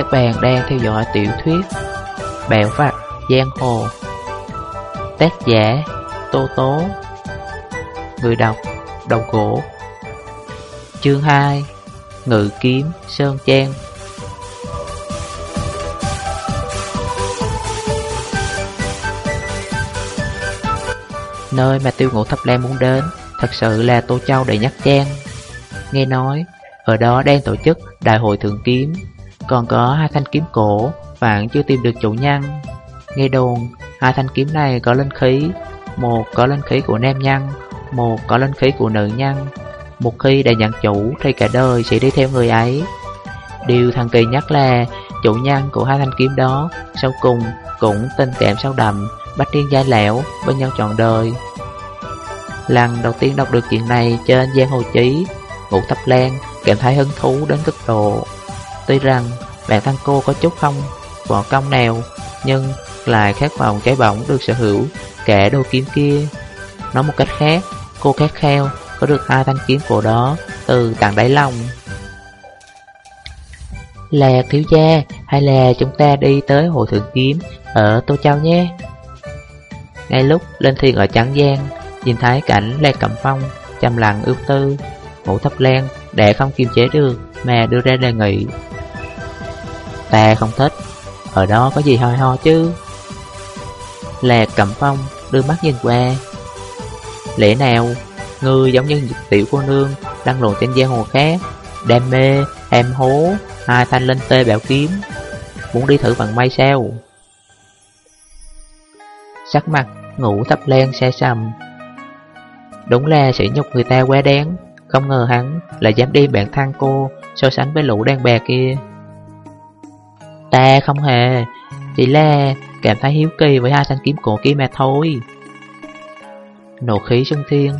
Các bạn đang theo dõi tiểu thuyết Bẹo vặt Giang Hồ. Tác giả Tô Tố. Người đọc Đầu Gỗ Chương 2 Ngự Kiếm Sơn Trang. Nơi mà tiêu ngũ thập lan muốn đến, Thật sự là Tô Châu đầy nhắc trang. Nghe nói, Ở đó đang tổ chức Đại hội Thượng Kiếm. Còn có hai thanh kiếm cổ Bạn chưa tìm được chủ nhân. Nghe đồn, Hai thanh kiếm này có linh khí, Một có linh khí của nam nhân, Một có linh khí của nữ nhân. Một khi đã nhận chủ Thì cả đời sẽ đi theo người ấy. Điều thần kỳ nhất là Chủ nhân của hai thanh kiếm đó Sau cùng cũng tình cảm sâu đậm, Bách tiên giai lẻo bên nhau trọn đời. Lần đầu tiên đọc được chuyện này trên Giang Hồ Chí, Ngũ Thập Lan cảm thấy hứng thú đến cực độ. Tuy rằng bản thân cô có chút không võ công nào Nhưng lại khát vọng cái bỏng được sở hữu kẻ đôi kiếm kia. Nói một cách khác, cô khát khao có được hai thanh kiếm cổ đó từ tặng đáy lòng. Là thiếu gia hay là chúng ta đi tới hội thượng kiếm ở Tô Châu nhé? Ngay lúc lên thiền ở Trắng Giang Nhìn thấy cảnh Lê Cẩm Phong trầm lặng ưu tư Ngũ thập lan để không kiềm chế được Mà đưa ra đề nghị. Ta không thích. Ở đó có gì hoi ho chứ? Lạc cầm Phong đưa mắt nhìn qua. Lẽ nào Ngươi giống như tiểu cô nương Đang lộn trên giang hồ khác Đam mê, em hố Hai thanh linh tê bẻo kiếm Muốn đi thử bằng may sao? Sắc mặt ngủ thấp len xe sầm. Đúng là sỉ nhục người ta quá đáng Không ngờ hắn lại dám đi bạn thân cô So sánh với lũ đàn bà kia. Ta không hề. Chỉ là cảm thấy hiếu kỳ với hai thanh kiếm cổ kia mà thôi. Nổ khí sân thiên,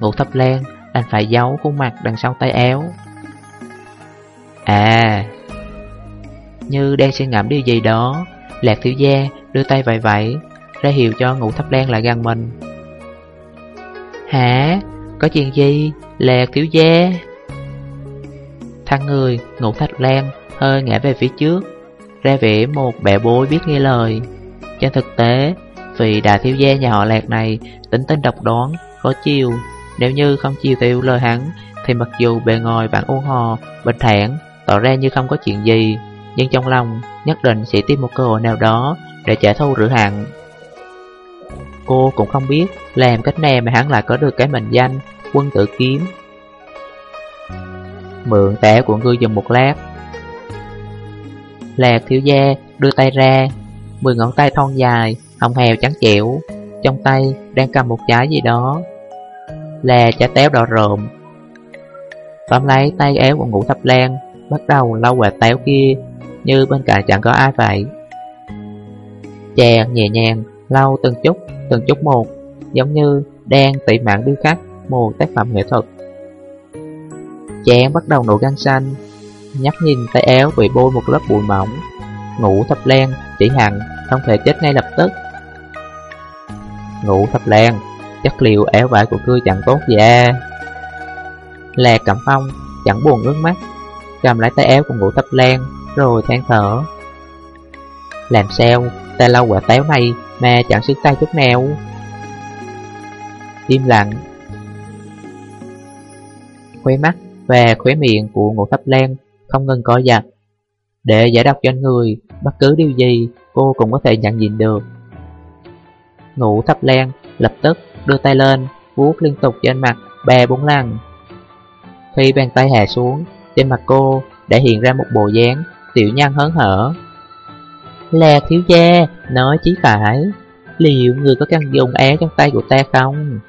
Ngũ thập lan Anh phải giấu khuôn mặt đằng sau tay áo. À Như đang suy ngẫm điều gì đó, Lạc thiếu gia đưa tay vẫy vẫy, Ra hiệu cho ngũ thập lan lại gần mình. Hả? Có chuyện gì? Lạc thiếu gia? Thằng người, ngũ thạch lan, hơi ngã về phía trước. Ra vẻ một bẻ bối biết nghe lời. Trên thực tế Vì đà thiếu gia nhà họ lạc này Tính tinh độc đoán, khó chiều Nếu như không chiều theo lời hắn Thì mặc dù bề ngoài bạn ôn hò Bình thản, tỏ ra như không có chuyện gì Nhưng trong lòng nhất định sẽ tìm một cơ hội nào đó Để trả thù rửa hận. Cô cũng không biết làm cách nào mà hắn lại có được cái mệnh danh quân tử kiếm. Mượn tẻ của ngươi dùng một lát Lạc thiếu gia đưa tay ra Mười ngón tay thon dài, hồng hèo trắng trẻo Trong tay đang cầm một trái gì đó. Là trái táo đỏ rộm. Tóm lấy tay éo của ngũ thập lan Bắt đầu lau quả táo kia Như bên cạnh chẳng có ai vậy. Chàng nhẹ nhàng lau từng chút từng chút một Giống như đang tỉ mạng điêu khắc một tác phẩm nghệ thuật. Chàng bắt đầu nổ gan xanh Nhắc nhìn tay áo bị bôi một lớp bụi mỏng, Ngủ thập len chỉ hằng, không thể chết ngay lập tức. Ngủ thập len Chất liệu áo vải của ngươi chẳng tốt gì à. Là cẩm phong Chẳng buồn nước mắt, Cầm lấy tay áo của ngủ thập len Rồi than thở. Làm sao ta lau quả táo này Mà chẳng xứng tay chút nào? Im lặng. Khóe mắt và khóe miệng của ngũ thập len không ngừng coi giặt. Để giải độc cho người, Bất cứ điều gì cô cũng có thể nhận diện được. Ngủ thập len lập tức đưa tay lên, vuốt liên tục trên mặt bè bốn lần. Khi bàn tay hạ xuống, Trên mặt cô đã hiện ra một bộ dáng Tiểu nhân hớn hở. Là thiếu gia, Nói chí phải. Liệu người có cần dùng áo trong tay của ta không?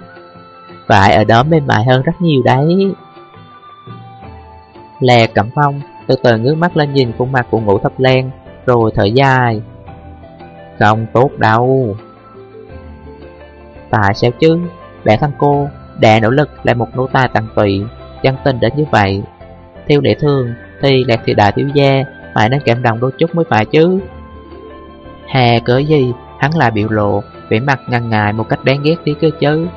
Phải ở đó mềm mại hơn rất nhiều đấy. Lè cẩm phong từ từ ngước mắt lên nhìn khuôn mặt của ngũ thập len Rồi thở dài. Không tốt đâu. Tại sao chứ? Bản thân cô, đã nỗ lực là một nô tài tặng tụy, Chân tình đến như vậy. Theo lẽ thường, thì lạc thị đại thiếu gia Phải nên cảm động đôi chút mới phải chứ. Hà cớ gì, Hắn lại biểu lộ vẻ mặt ngăn ngại một cách đáng ghét tí cơ chứ.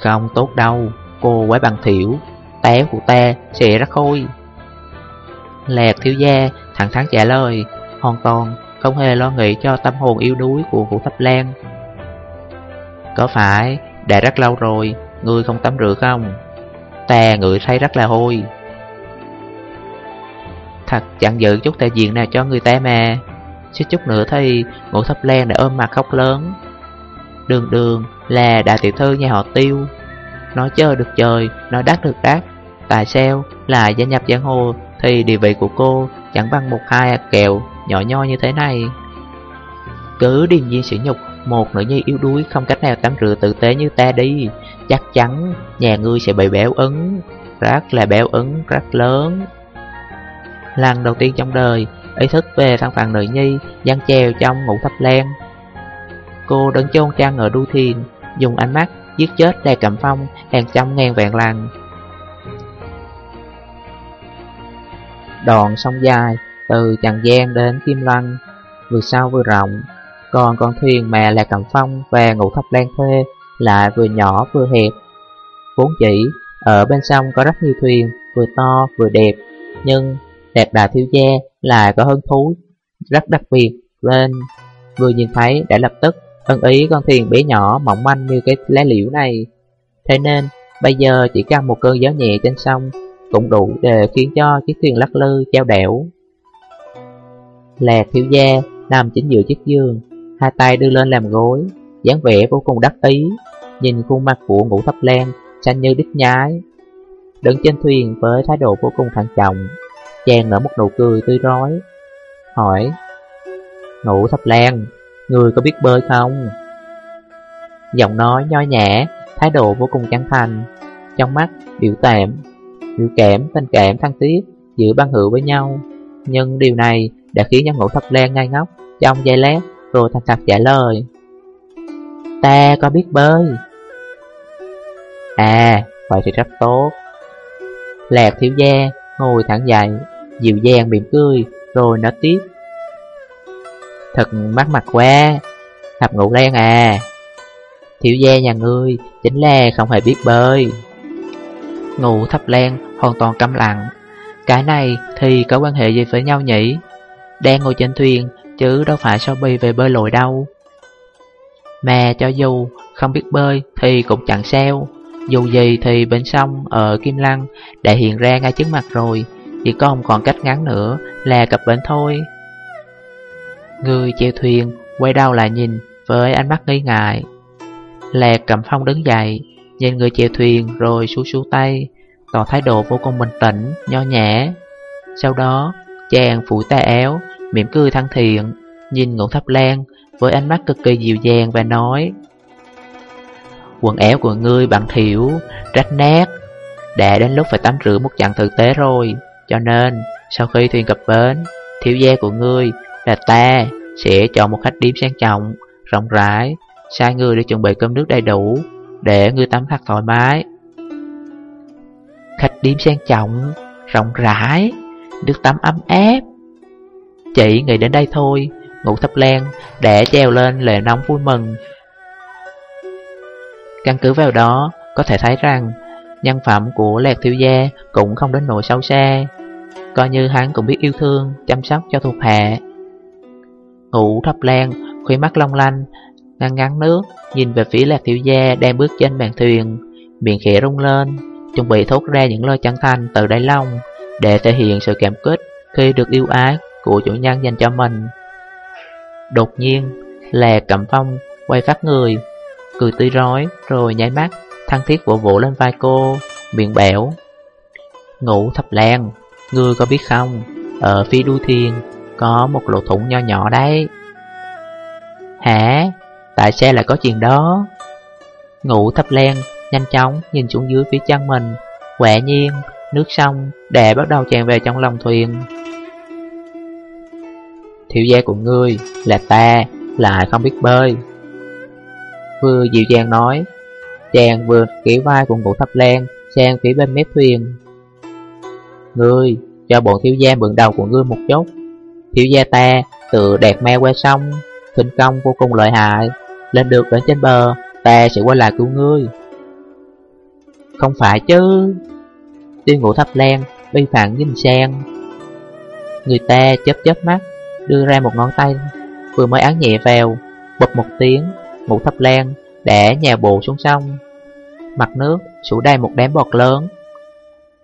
Không tốt đâu, Cô quá bằng thiểu. Té của ta sẽ rất khôi. Lạc thiếu gia thẳng thắn trả lời Hoàn toàn không hề lo nghĩ cho tâm hồn yếu đuối của Vũ Thập Lan. Có phải đã rất lâu rồi Ngươi không tắm rửa không? Ta ngửi thấy rất là hôi. Thật chẳng giữ chút thể diện nào cho người ta mà. Xích chút nữa thì ngũ thập lan đã ôm mặt khóc lớn. Đường đường là đại tiểu thư nhà họ tiêu. Nói chơi được trời, nói đắt được đắt. Tại sao là gia nhập giang hồ Thì địa vị của cô chẳng bằng một hai kẹo nhỏ nho như thế này. Cứ điềm nhiên sỉ nhục Một nữ nhi yếu đuối không cách nào tắm rửa tử tế như ta đi Chắc chắn nhà ngươi sẽ bị béo ứng Rất là béo ứng, rất lớn. Lần đầu tiên trong đời Ý thức về thân phận nữ nhi Giăng treo trong ngũ thấp len Cô đứng chôn trang ở đu thiền Dùng ánh mắt giết chết đè Cẩm Phong hàng trăm ngàn vạn lần. Đoạn sông dài từ Tràng Giang đến Kim Lăng. Vừa sâu vừa rộng, Còn con thuyền mà là Cẩm Phong và Ngũ Thập Lan thuê lại vừa nhỏ vừa hẹp. Vốn chỉ, ở bên sông có rất nhiều thuyền, Vừa to vừa đẹp, Nhưng đẹp đà thiếu gia lại có hứng thú Rất đặc biệt lên. Vừa nhìn thấy đã lập tức ân ý con thuyền bé nhỏ mỏng manh như cái lá liễu này. Thế nên, bây giờ chỉ cần một cơn gió nhẹ trên sông cũng đủ để khiến cho chiếc thuyền lắc lư treo đẻo. Lạc thiếu gia nằm chính giữa chiếc giường, Hai tay đưa lên làm gối, dáng vẻ vô cùng đắc ý, Nhìn khuôn mặt của ngũ thập lan Xanh như đít nhái. Đứng trên thuyền với thái độ vô cùng thận trọng, Chàng nở một nụ cười tươi rói, Hỏi, Ngũ thập lan Người có biết bơi không? Giọng nói nho nhã, Thái độ vô cùng chân thành, Trong mắt biểu tạm. Biểu kẽm tình cảm thân thiết Giữa băng hữu với nhau. Nhưng điều này đã khiến nhân ngũ thập lan ngay ngốc Trong giây lát rồi thành thật trả lời. Ta có biết bơi. À, vậy thì rất tốt. Lạc thiếu gia ngồi thẳng dậy Dịu dàng mỉm cười Rồi nói tiếp. Thật mắc mặt quá Thập ngũ lan à. Thiếu gia nhà ngươi Chính là không hề biết bơi. Ngụ thắp len, hoàn toàn câm lặng. Cái này thì có quan hệ gì với nhau nhỉ? Đang ngồi trên thuyền, Chứ đâu phải sao bi về bơi lội đâu. Mà cho dù không biết bơi Thì cũng chẳng sao. Dù gì thì bên sông ở Kim Lăng Đã hiện ra ngay trước mặt rồi. Chỉ còn còn cách ngắn nữa là cập bến thôi. Người chèo thuyền quay đầu lại nhìn với ánh mắt nghi ngại. Lạc cầm phong đứng dậy. Nhìn người chèo thuyền rồi xú xú tay Tỏ thái độ vô cùng bình tĩnh, nho nhã. Sau đó chàng phủi tay áo mỉm cười thân thiện Nhìn ngũ thấp lan với ánh mắt cực kỳ dịu dàng và nói Quần áo của ngươi bằng thiểu, rách nát. Đã đến lúc phải tắm rửa một trận thực tế rồi Cho nên sau khi thuyền cập bến Thiếu gia của ngươi là ta sẽ chọn một khách điếm sang trọng, rộng rãi, sai người để chuẩn bị cơm nước đầy đủ, để người tắm thật thoải mái. Khách điếm sang trọng, rộng rãi, nước tắm ấm áp. Chỉ nghĩ đến đây thôi, ngủ thấp len để treo lên lệ nóng vui mừng. Căn cứ vào đó, có thể thấy rằng nhân phẩm của Lạc Thiếu Gia cũng không đến nỗi xấu xa. Coi như hắn cũng biết yêu thương, chăm sóc cho thuộc hạ Ngủ thấp len, khuy mắt long lanh, ngăn ngắn nước, nhìn về phía lạc tiểu gia đang bước trên bàn thuyền, miệng khẽ rung lên, chuẩn bị thốt ra những lời chân thành từ đáy lòng để thể hiện sự cảm kích khi được yêu ái của chủ nhân dành cho mình. Đột nhiên, là cầm phong quay phát người, cười tươi rói rồi nháy mắt, thăng thiết vỗ vỗ lên vai cô, miệng bẻo. Ngủ thập lan, ngươi có biết không, ở phía đuôi thiên có một lỗ thủng nho nhỏ đấy Hả? Tại sao lại có chuyện đó? Ngủ thấp len, nhanh chóng nhìn xuống dưới phía chân mình. Quả nhiên, nước sông đã bắt đầu tràn về trong lòng thuyền. Thiếu gia của ngươi là ta, lại không biết bơi. Vừa dịu dàng nói Chàng vừa kéo vai của ngũ thấp len sang phía bên mép thuyền. Ngươi, cho bọn thiếu gia mượn đầu của ngươi một chút. Thiếu gia ta tự đẹp me qua sông Kinh công vô cùng lợi hại. Lên được đến trên bờ, Ta sẽ quay lại cứu ngươi. Không phải chứ. Tiêu ngủ thấp len, Bi phản nhìn sang. Người ta chớp chớp mắt, Đưa ra một ngón tay, Vừa mới án nhẹ vào, Bụp một tiếng Ngũ thập lan đã nhào bộ xuống sông. Mặt nước sủ đầy một đám bọt lớn.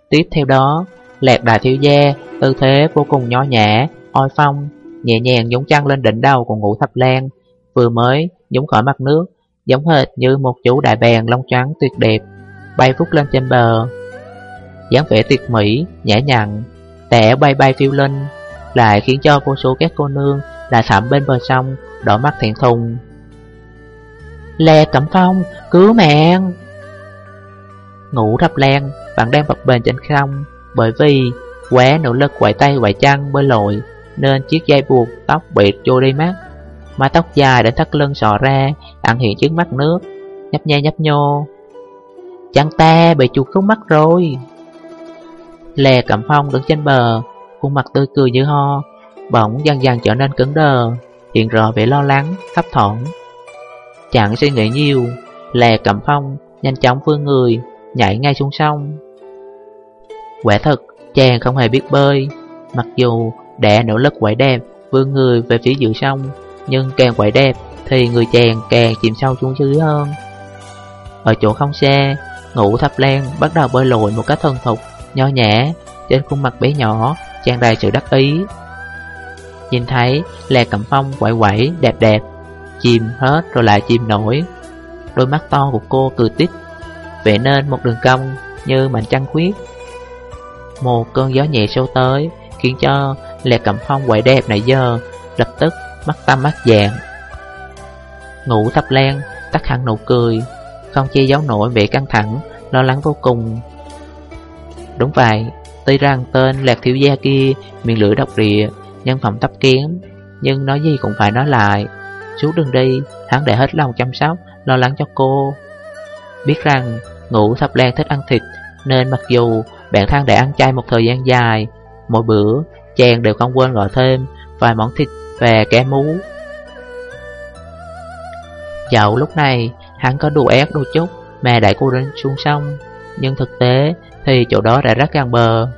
Tiếp theo đó Lạc đại thiếu gia, Tư thế vô cùng nhỏ nhã, Oi phong, Nhẹ nhàng nhúng chăn lên đỉnh đầu của ngũ thập lan Vừa mới nhúng khỏi mặt nước Giống hệt như một chú đại bàng lông trắng tuyệt đẹp Bay phút lên trên bờ. Dáng vẻ tuyệt mỹ, nhã nhặn Tẻ bay bay phiêu lên Lại khiến cho vô số các cô nương Là thẳm bên bờ sông Đỏ mắt thẹn thùng. Lè Cẩm Phong, cứu mạng! Ngủ thập lan Bạn đang bập bềnh trên không Bởi vì quá nỗ lực quậy tay quậy chân bơi lội Nên chiếc dây buộc tóc bị trôi đi mắt. Mái tóc dài đến thắt lưng sò ra Ẩn hiện trước mắt nước. Nhấp nha nhấp nhô. Chăng ta bị chuột khúc mắt rồi. Lè Cẩm Phong đứng trên bờ Khuôn mặt tươi cười như ho Bỗng dần dần trở nên cứng đờ Hiện rõ vẻ lo lắng, thấp thỏm. Chẳng suy nghĩ nhiều Lè Cẩm Phong nhanh chóng vươn người Nhảy ngay xuống sông. Quả thật chàng không hề biết bơi Mặc dù đã nỗ lực quậy đẹp Vươn người về phía giữa sông. Nhưng càng quậy đẹp Thì người chàng càng chìm sâu xuống dưới hơn. Ở chỗ không xa, Ngũ thập lan bắt đầu bơi lội một cách thân thục, Nho nhã. Trên khuôn mặt bé nhỏ, Tràn đầy sự đắc ý. Nhìn thấy Lè Cẩm Phong quậy quẩy đẹp đẹp, Chìm hết rồi lại chìm nổi. Đôi mắt to của cô cười tít, Vẽ nên một đường cong như mảnh trăng khuyết. Một cơn gió nhẹ sâu tới Khiến cho Lè Cẩm Phong quậy đẹp nãy giờ, Lập tức mắt tăm mắt dạng Ngủ thập len, tắt hẳn nụ cười. Không che giấu nổi vẻ căng thẳng, Lo lắng vô cùng. Đúng vậy, Tuy rằng tên Lạc Thiếu Gia kia miệng lưỡi độc địa Nhân phẩm thấp kém, Nhưng nói gì cũng phải nói lại. Suốt đường đi, Hắn để hết lòng chăm sóc, Lo lắng cho cô. Biết rằng ngủ thập len thích ăn thịt, Nên mặc dù bạn thân đã ăn chay một thời gian dài, Mỗi bữa chàng đều không quên gọi thêm Vài món thịt và cá mú. Dẫu lúc này hắn có đùa ép đôi chút Mà đẩy cô đến xuống sông. Nhưng thực tế thì chỗ đó đã rất gần bờ.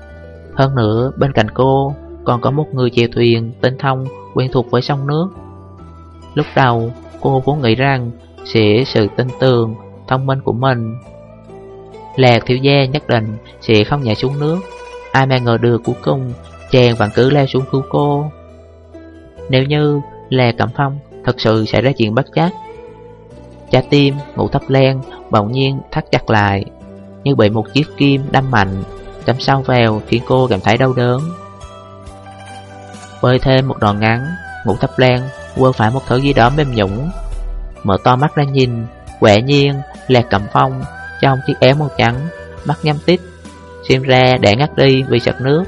Hơn nữa bên cạnh cô còn có một người chèo thuyền tên Thông quen thuộc với sông nước. Lúc đầu cô vốn nghĩ rằng sẽ sự tin tường, thông minh của mình. Lạc thiếu gia nhất định sẽ không nhảy xuống nước. Ai mà ngờ được cuối cùng chàng vẫn cứ leo xuống cứu cô. Nếu như Lê Cẩm Phong thật sự xảy ra chuyện bất chắc Trái tim ngủ thấp len bỗng nhiên thắt chặt lại, Như bị một chiếc kim đâm mạnh Đâm sâu vào khiến cô cảm thấy đau đớn. Bơi thêm một đoạn ngắn Ngủ thấp len quơ phải một thứ gì đó mềm nhũng. Mở to mắt ra nhìn, Quẻ nhiên Lê Cẩm Phong Trong chiếc áo màu trắng, Mắt nhắm tít, Xem ra đã ngắt đi vì sặc nước.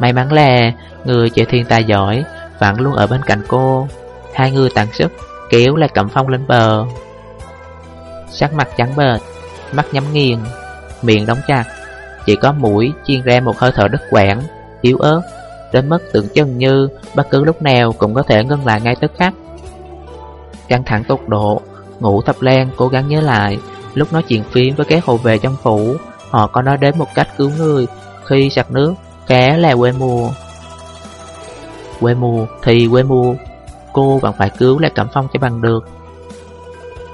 May mắn là Người chở thiên tài giỏi, Vẫn luôn ở bên cạnh cô. Hai người tặng sức, Kéo lại Cẩm Phong lên bờ. Sắc mặt trắng bệt Mắt nhắm nghiền, Miệng đóng chặt. Chỉ có mũi chiên ra một hơi thở đứt quãng, Yếu ớt, Đến mức tưởng chừng như bất cứ lúc nào cũng có thể ngưng lại ngay tức khắc. Căng thẳng tột độ, Ngủ thập lan, cố gắng nhớ lại, Lúc nói chuyện phím với các hộ về trong phủ, Họ có nói đến một cách cứu người Khi sạc nước Cá là quê mùa. Quê mùa thì quê mùa Cô vẫn phải cứu lại Cẩm Phong cho bằng được.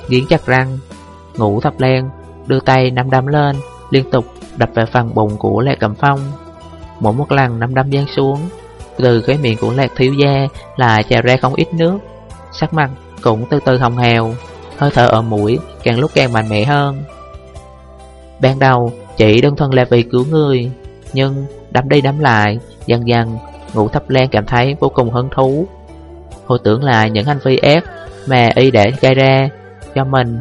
Nghiến chặt răng, Ngủ thập len Đưa tay nắm đấm lên, Liên tục đập vào phần bụng của Lệ Cẩm Phong. Mỗi một lần nắm đấm giáng xuống, Từ cái miệng của Lạc Thiếu Gia Là trào ra không ít nước. Sắc mặt cũng từ từ hồng hào, Hơi thở ở mũi càng lúc càng mạnh mẽ hơn. Ban đầu chỉ đơn thuần là vì cứu người, Nhưng đắm đi đắm lại, Dần dần Ngũ Thập Lan cảm thấy vô cùng hứng thú. Hồi tưởng lại những hành vi ác Mà y để gây ra cho mình,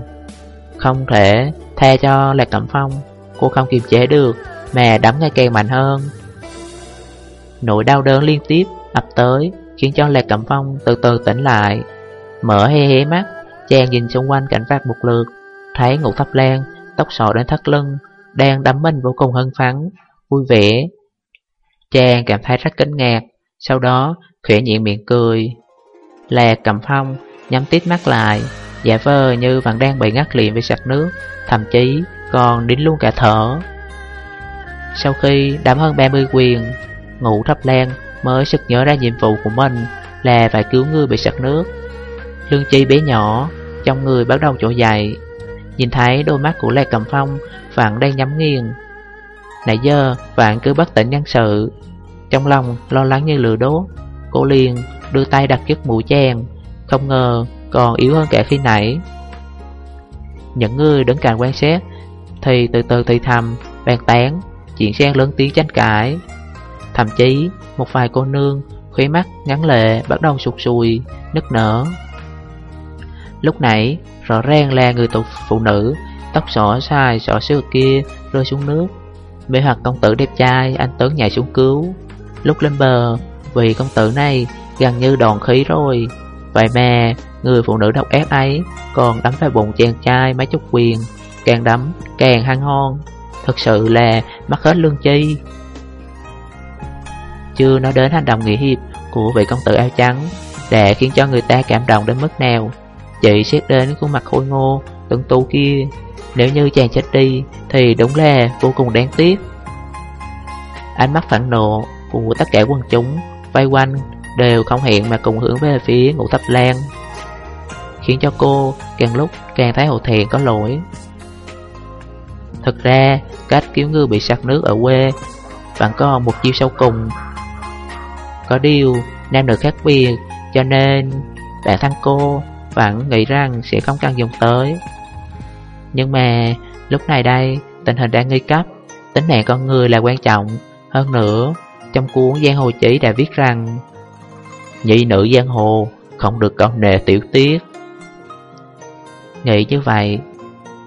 Không thể tha cho Lạc Cẩm Phong, Cô không kiềm chế được Mà đấm ngay càng mạnh hơn. Nỗi đau đớn liên tiếp ập tới Khiến cho Lạc Cẩm Phong từ từ tỉnh lại, Mở hé hé mắt, Chàng nhìn xung quanh cảnh vật một lượt Thấy Ngũ Thập lan Tóc sọ đến thắt lưng, Đang đắm mình vô cùng hân phấn, Vui vẻ. Trang cảm thấy rất kinh ngạc Sau đó khẽ nhịn miệng cười. Lạc cầm phong Nhắm tít mắt lại Giả vờ như vẫn đang bị ngắt liền với sạch nước Thậm chí còn đến luôn cả thở. Sau khi đắm hơn 30 quyền Ngủ thấp len mới sực nhớ ra nhiệm vụ của mình là phải cứu người bị sạch nước. Lương chi bé nhỏ, trong người bắt đầu trỗi dậy Nhìn thấy đôi mắt của Lê Cầm Phong vẫn đang nhắm nghiền Nãy giờ bạn cứ bất tỉnh nhân sự. Trong lòng lo lắng như lửa đốt Cô liền đưa tay đặt chiếc mũ chèn Không ngờ còn yếu hơn cả khi nãy. Những người đứng cạnh quan sát Thì từ từ thì thầm, bàn tán Chuyện xen lớn tiếng tranh cãi. Thậm chí một vài cô nương Khóe mắt ngắn lệ bắt đầu sụt sùi Nức nở. Lúc nãy rõ ràng là người tụ phụ nữ Tóc xỏ xài xỏ xưa kia rơi xuống nước. Mê hoặc công tử đẹp trai, Anh Tuấn nhảy xuống cứu. Lúc lên bờ Vì công tử này gần như đòn khí rồi. Vậy mà, người phụ nữ độc ác ấy Còn đấm vào bụng chàng trai mấy chục quyền, Càng đấm càng hăng hon. Thật sự là mất hết lương chi Chưa nói đến hành động nghĩa hiệp Của vị công tử áo trắng Để khiến cho người ta cảm động đến mức nào. Chị xét đến khuôn mặt khôi ngô, Tuấn tú kia nếu như chàng chết đi, Thì đúng là vô cùng đáng tiếc. Ánh mắt phẫn nộ của tất cả quân chúng Vây quanh đều không hẹn mà cùng hướng về phía ngũ thập lan Khiến cho cô càng lúc càng thấy hổ thẹn có lỗi. Thực ra, cách cứu ngư bị sặc nước ở quê Vẫn còn một chiêu sâu cùng. Có điều, nam nữ khác biệt, Cho nên bản thân cô vẫn nghĩ rằng sẽ không cần dùng tới nhưng mà lúc này đây, tình hình đang nguy cấp. Tính mạng con người là quan trọng. Hơn nữa, Trong cuốn Giang Hồ Chỉ đã viết rằng, Nhị nữ Giang Hồ Không được con nề tiểu tiết. Nghĩ như vậy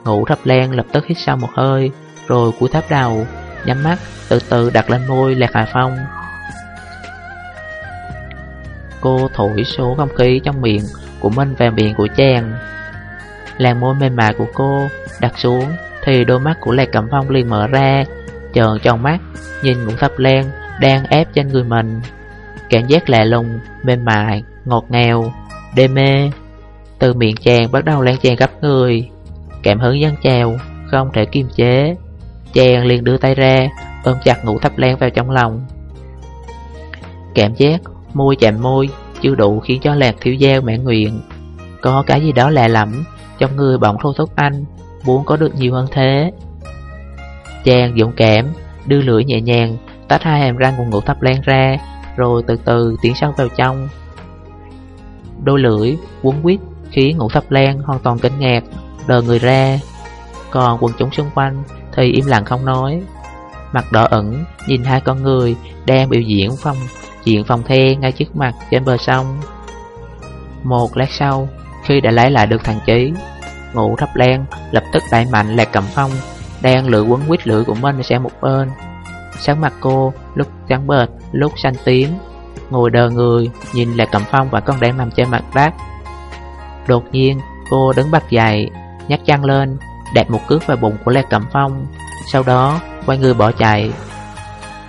Ngủ thấp len lập tức hít sâu một hơi, Rồi cúi thấp đầu, Nhắm mắt, từ từ đặt lên môi Lạc Hà Phong. Cô thổi số không khí trong miệng của Minh vào miệng của chàng. Làn môi mềm mại của cô đặt xuống Thì đôi mắt của Lạc Cẩm Phong liền mở ra Trợn trong mắt Nhìn Ngũ Thập len đang ép trên người mình. Cảm giác lạ lùng, mềm mại, ngọt ngào, đê mê. Từ miệng chàng bắt đầu lan tràn gấp người. Cảm hứng dân trào, không thể kiềm chế. Chàng liền đưa tay ra Ôm chặt ngũ thập len vào trong lòng. Cảm giác môi chạm môi Chưa đủ khiến cho lạc thiếu giao mãn nguyện. Có cái gì đó lạ lẫm trong người bỗng thôi thúc anh, Muốn có được nhiều hơn thế. Chàng dũng cảm, Đưa lưỡi nhẹ nhàng, Tách hai hàm răng của ngũ thập lan ra, Rồi từ từ tiến sâu vào trong. Đôi lưỡi quấn quýt Khiến ngũ thập lan hoàn toàn kinh ngạc, Đờ người ra. Còn quần chúng xung quanh Thì im lặng không nói. Mặt đỏ ẩn Nhìn hai con người Đang biểu diễn phong chuyện phòng the ngay trước mặt trên bờ sông. Một lát sau, Khi đã lấy lại được thằng chí ngủ thấp len lập tức đẩy mạnh lạc cầm phong Đang lựa quấn quýt lưỡi của mình sang một bên. Sáng mặt cô, lúc trắng bệt lúc xanh tím, Ngồi đờ người, nhìn lạc cầm phong và con đại nằm trên mặt đất. Đột nhiên, cô đứng bật dậy Nhắc chân lên, Đạp một cước vào bụng của lạc cầm phong. Sau đó, quay người bỏ chạy.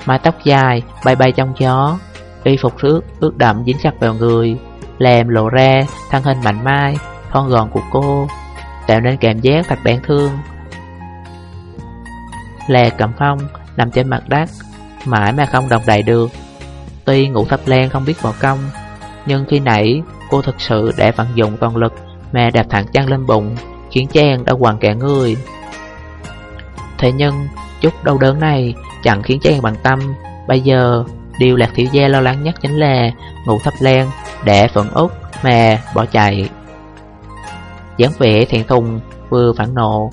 Mái tóc dài bay bay trong gió, Y phục nước ướt đậm dính chặt vào người Làm lộ ra thân hình mạnh mai Thon gọn của cô. Tạo nên cảm giác thật đáng thương. Lè cầm phong nằm trên mặt đất, Mãi mà không đồng đậy được. Tuy ngủ thập lan không biết vào công, Nhưng khi nãy cô thực sự đã vận dụng toàn lực Mà đạp thẳng chân lên bụng, Khiến Trang đã quằn cả người. Thế nhưng, chút đau đớn này chẳng khiến Trang bằng tâm. Bây giờ, điều Lạc Thiểu Gia lo lắng nhất chính là Ngủ thập lan đã phận út mà bỏ chạy dáng vẻ thiện thùng vừa phản nộ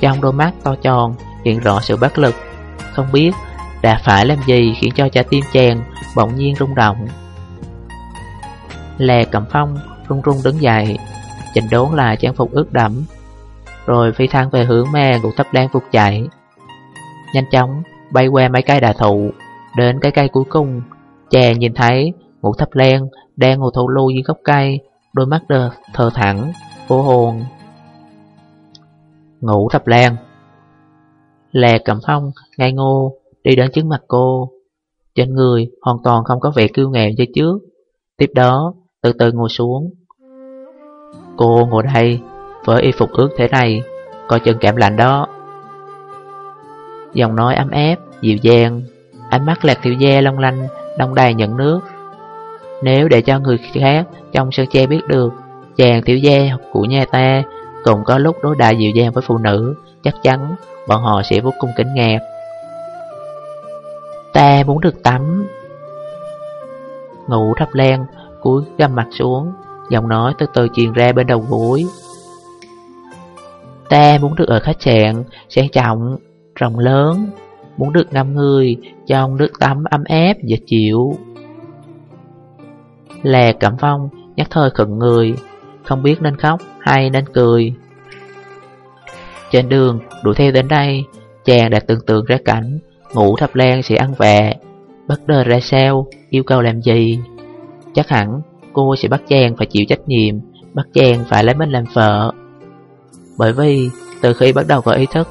Trong đôi mắt to tròn hiện rõ sự bất lực. Không biết đã phải làm gì khiến cho trái tim chàng bỗng nhiên rung động. Lè cầm phong rung rung đứng dậy Chỉnh đốn là trang phục ướt đẫm Rồi phi thăng về hướng me ngũ thấp đang phục chạy Nhanh chóng bay qua mấy cây đà thụ Đến cái cây cuối cùng. Chàng nhìn thấy ngũ thấp len đang ngồi thụ lưu dưới gốc cây Đôi mắt đờ, thờ thẳng vô hồn. Ngủ thập lan Lè cầm phong, ngay ngô Đi đến trước mặt cô. Trên người hoàn toàn không có vẻ kiêu nghèo như trước. Tiếp đó từ từ ngồi xuống. Cô ngồi đây Với y phục ướt thế này Coi chừng cảm lạnh đó. Giọng nói ấm áp, dịu dàng Ánh mắt lạc tiểu gia long lanh Đông đầy nhận nước. Nếu để cho người khác trong sân che biết được Chàng tiểu gia của nhà ta Cũng có lúc đối đại dịu dàng với phụ nữ, Chắc chắn bọn họ sẽ vô cùng kinh ngạc. Ta muốn được tắm. Ngủ thấp len, Cúi găm mặt xuống, Giọng nói từ từ truyền ra bên đầu gối. Ta muốn được ở khách sạn, Sang trọng, Rộng lớn, Muốn được ngâm người Trong nước tắm ấm áp và chịu. Là cẩm phong Nhắc thời khẩn người không biết nên khóc hay nên cười. Trên đường đuổi theo đến đây Chàng đã tưởng tượng ra cảnh Ngủ thập lan sẽ ăn vẹ Bất đơ ra sao Yêu cầu làm gì. Chắc hẳn cô sẽ bắt chàng phải chịu trách nhiệm Bắt chàng phải lấy mình làm vợ. Bởi vì từ khi bắt đầu có ý thức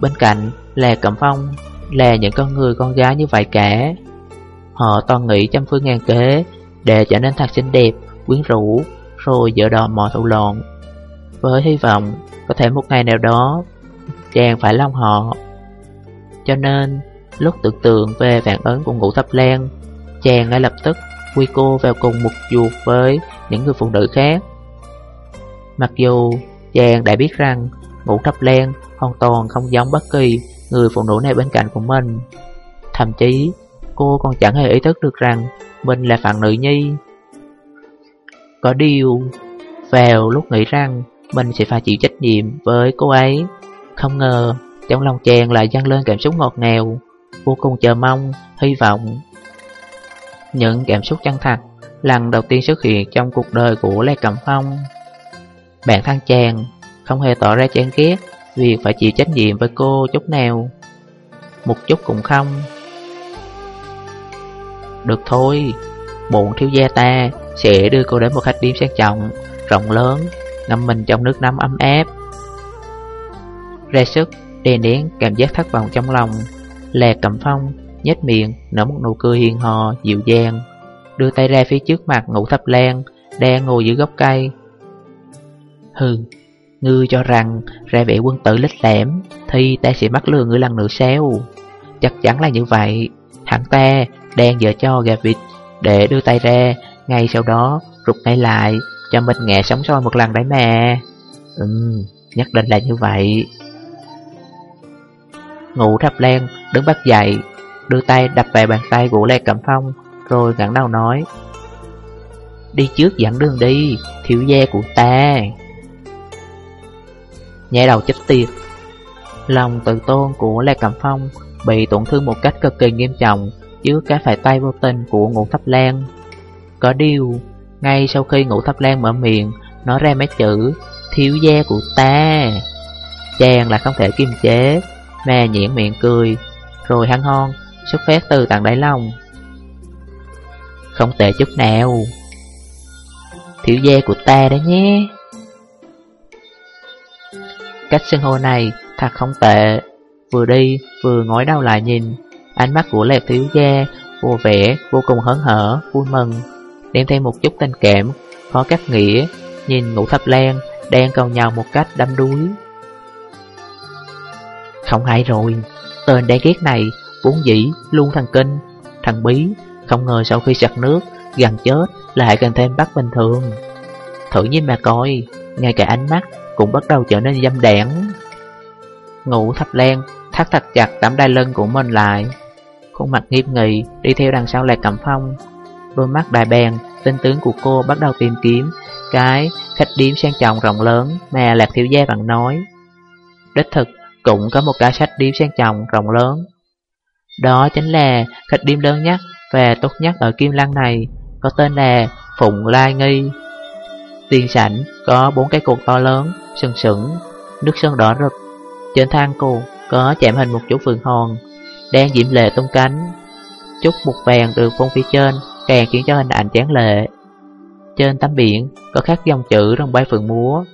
Bên cạnh là Cẩm Phong Là những con người con gái như vậy cả. Họ toàn nghĩ trăm phương ngàn kế Để trở nên thật xinh đẹp, quyến rũ rồi dở đò mò thủ lộn. Với hy vọng có thể một ngày nào đó, Chàng phải lòng họ. Cho nên, lúc tưởng tượng về phản ứng của ngũ thập len Chàng ngay lập tức quy cô vào cùng một chuột với những người phụ nữ khác. Mặc dù chàng đã biết rằng ngũ thập len hoàn toàn không giống bất kỳ người phụ nữ này bên cạnh của mình. Thậm chí, cô còn chẳng hề ý thức được rằng mình là phận nữ nhi. Có điều vào lúc nghĩ rằng mình sẽ phải chịu trách nhiệm với cô ấy. Không ngờ trong lòng chàng lại dâng lên cảm xúc ngọt ngào Vô cùng chờ mong, hy vọng. Những cảm xúc chân thật Lần đầu tiên xuất hiện trong cuộc đời của Lê Cẩm Phong. Bản thân chàng không hề tỏ ra chán ghét Việc phải chịu trách nhiệm với cô chút nào. Một chút cũng không. Được thôi Bộn thiếu gia ta sẽ đưa cô đến một khách điếm sang trọng, Rộng lớn, Ngâm mình trong nước nóng ấm áp. Ra sức, đè nén cảm giác thất vọng trong lòng, Lè cầm phong nhếch miệng, Nở một nụ cười hiền hò, dịu dàng, Đưa tay ra phía trước mặt ngủ thập lan Đang ngồi dưới gốc cây. Hừ, Ngươi cho rằng ra vẻ quân tử lít lẻm, Thì ta sẽ mắc lừa ngươi lần nữa sao? Chắc chắn là như vậy Hắn ta đang dở cho gà vịt, Để đưa tay ra ngay sau đó rụt ngay lại Cho mình ngẹ sống soi một lần đấy mà Ừm, nhất định là như vậy. Ngủ thập lan đứng bắt dậy Đưa tay đập về bàn tay của Lê Cẩm Phong Rồi ngẩng đầu nói Đi trước dẫn đường đi Thiếu gia của ta. Nhẹ đầu chết tiệt Lòng tự tôn của Lê Cẩm Phong bị tổn thương một cách cực kỳ nghiêm trọng dưới cái phải tay vô tình của ngũ thập lan. Có điều, ngay sau khi ngũ thập lan mở miệng, nói ra mấy chữ thiếu gia của ta, chàng là không thể kiềm chế, mà nhịn miệng cười, rồi hăng hon, xuất phát từ tận đáy lòng. Không tệ chút nào. Thiếu gia của ta đó nhé. Cách xưng hô này thật không tệ Vừa đi vừa ngói đau lại nhìn Ánh mắt của lẹp thiếu gia Vô vẻ vô cùng hớn hở Vui mừng Đem thêm một chút tình cảm Khó cắt nghĩa Nhìn ngũ thập lan Đang cầu nhau một cách đâm đuối Không hay rồi Tên đáng ghét này Vốn dĩ luôn thần kinh Thần bí Không ngờ sau khi sặc nước Gần chết lại càng thêm bắt bình thường Thử nhìn mà coi Ngay cả ánh mắt cũng bắt đầu trở nên dâm đảng. Ngủ thập len, thắt thật chặt tấm đai lưng của mình lại. Khuôn mặt nghiêm nghị đi theo đằng sau lại cầm phong. Đôi mắt đại bèn, tinh tướng của cô bắt đầu tìm kiếm cái khách điếm sang trọng rộng lớn mà Lạc Thiếu Gia bạn nói. Đích thực cũng có một cái khách điếm sang trọng rộng lớn. Đó chính là khách điếm lớn nhất và tốt nhất ở Kim Lăng này, có tên là Phụng Lai Nghi. Tiền sảnh có bốn cái cột to lớn sừng sững, nước sơn đỏ rực. Trên thang cột có chạm hình một chú phượng hòn, đang diễm lệ tung cánh. Chút bục vàng được phong phía trên, càng khiến cho hình ảnh chán lệ. Trên tấm biển có khắc dòng chữ trong bay phượng múa,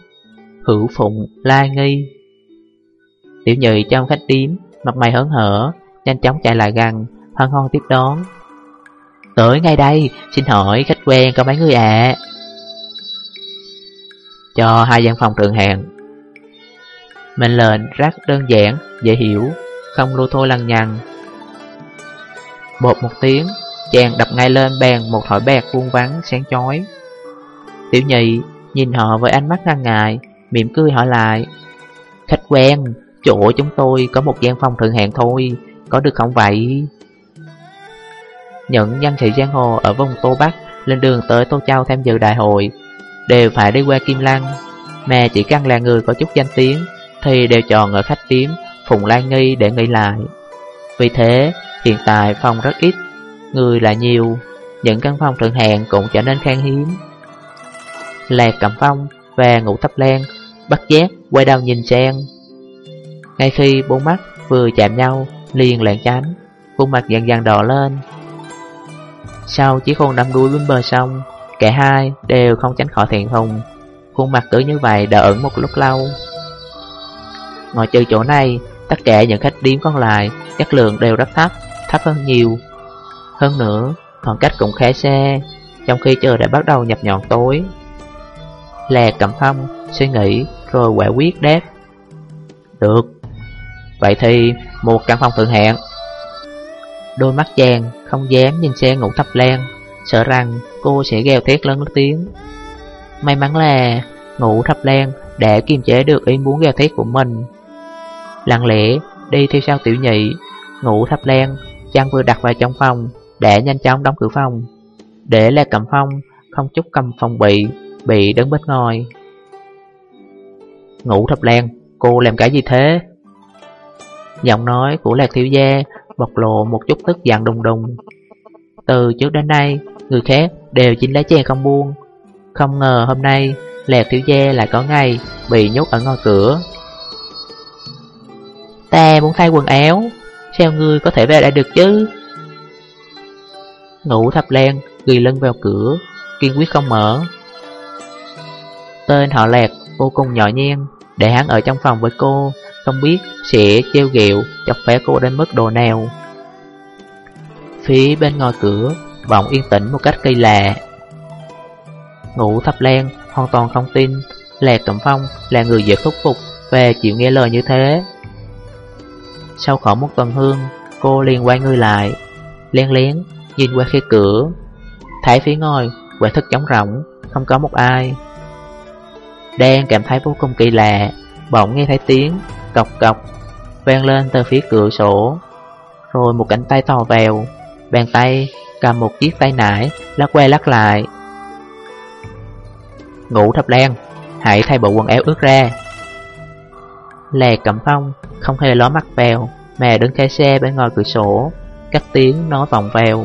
hữu phụng lai nghi. Tiểu nhị trong khách điếm, mặt mày hớn hở, nhanh chóng chạy lại gần, hân hoan tiếp đón. Tới ngay đây, xin hỏi khách quen có mấy người ạ? cho hai gian phòng thượng hạng. Mệnh lệnh rất đơn giản, dễ hiểu, không lô thôi lằng nhằng. Bột một tiếng Chàng đập ngay lên bàn một thỏi bạc vuông vắn sáng chói. Tiểu nhị nhìn họ với ánh mắt ngăn ngại mỉm cười hỏi lại Khách quen, chỗ chúng tôi có một gian phòng thượng hạng thôi Có được không vậy? Những nhân sĩ giang hồ ở vùng Tô Bắc lên đường tới Tô Châu tham dự đại hội Đều phải đi qua Kim Lăng. Mà chỉ cần là người có chút danh tiếng Thì đều chọn ở khách điếm Phùng Lan Nghi để nghỉ lại. Vì thế hiện tại phòng rất ít Người là nhiều, Những căn phòng thượng hạng cũng trở nên khan hiếm. Lạc Cẩm Phong và Ngũ Thập Lan bắt giác quay đầu nhìn sang. Ngay khi bốn mắt vừa chạm nhau, liền lạng tránh, Khuôn mặt dần dần đỏ lên. Sau chỉ còn đâm đuôi bên bờ sông, Cả hai đều không tránh khỏi thiện thùng. Khuôn mặt cứ như vậy đã ẩn một lúc lâu. Ngoài trừ chỗ này, Tất cả những khách điếm còn lại, Chất lượng đều rất thấp Thấp hơn nhiều. Hơn nữa, khoảng cách cũng khá xa, Trong khi trời đã bắt đầu nhập nhọn tối. Là cầm Phong suy nghĩ rồi quả quyết đáp, Được, Vậy thì một căn phòng thượng hạng. Đôi mắt chàng không dám nhìn xe ngủ thập lan Sợ rằng cô sẽ gào thét lớn tiếng. May mắn là ngủ thập lan đã kiềm chế được ý muốn gào thét của mình. Lặng lẽ đi theo sau tiểu nhị, Ngủ thập lan chăn vừa đặt vào trong phòng để nhanh chóng đóng cửa phòng. Để Lê cầm phong Không chút cầm phòng bị Bị đứng bên ngoài. Ngủ thập lan Cô làm cái gì thế? Giọng nói của lạc thiếu gia Bộc lộ một chút tức giận đùng đùng. Từ trước đến nay, Người khác đều chính lấy chè không buông. Không ngờ hôm nay, Lạc thiếu gia lại có ngày Bị nhốt ở ngoài cửa. Ta muốn thay quần áo, Sao ngươi có thể về lại được chứ? Ngủ thập lan Ghi lưng vào cửa, Kiên quyết không mở. Tên họ lạc vô cùng nhỏ nhen, Để hắn ở trong phòng với cô, Không biết sẽ treo ghẹo, Chọc phá cô đến mức độ nào. Phía bên ngoài cửa vọng yên tĩnh một cách kỳ lạ. Ngủ thập lan hoàn toàn không tin, Lạc Cẩm Phong là người dễ thúc phục Và chịu nghe lời như thế. Sau khoảng một tuần hương, Cô liền quay người lại, Lén lén nhìn qua khe cửa, Thấy phía ngoài quả thức trống rỗng, Không có một ai. Đang cảm thấy vô cùng kỳ lạ, Bỗng nghe thấy tiếng Cọc cọc Vang lên từ phía cửa sổ. Rồi một cánh tay to vào Bàn tay cầm một chiếc tay nải, Lắc qua lắc lại. Ngủ thập đen Hãy thay bộ quần áo ướt ra. Lè cẩm phong Không hề ló mắt vào, Mà đứng khai xe bên ngoài cửa sổ Cách tiếng nói vòng vào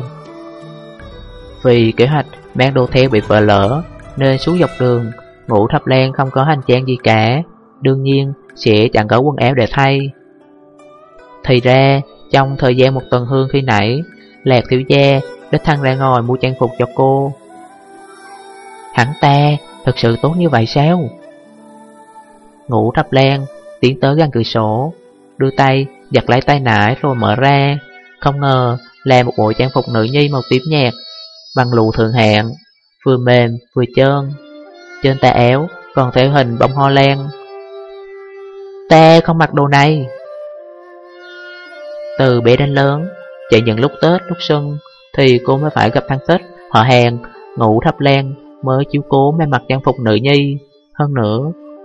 vì kế hoạch mang đồ theo bị vỡ lỡ Nên xuống dọc đường, Ngủ thập len không có hành trang gì cả, Đương nhiên sẽ chẳng có quần áo để thay. Thì ra, Trong thời gian một tuần hương khi nãy, Lạc thiếu gia đích thân ra ngồi mua trang phục cho cô. Hẳn ta Thật sự tốt như vậy sao? Ngủ thập len, Tiến tới gần cửa sổ, Đưa tay giật lấy tay nải rồi mở ra. Không ngờ là một bộ trang phục nữ nhi màu tím nhạt Bằng lụ thượng hạng Vừa mềm vừa trơn Trên tay éo còn theo hình bông hoa lan Ta không mặc đồ này Từ bé đến lớn Chỉ những lúc Tết lúc xuân Thì cô mới phải gặp thằng Tết Họ hàng ngủ thắp lan mới chiếu cố may mặc trang phục nữ nhi. Hơn nữa,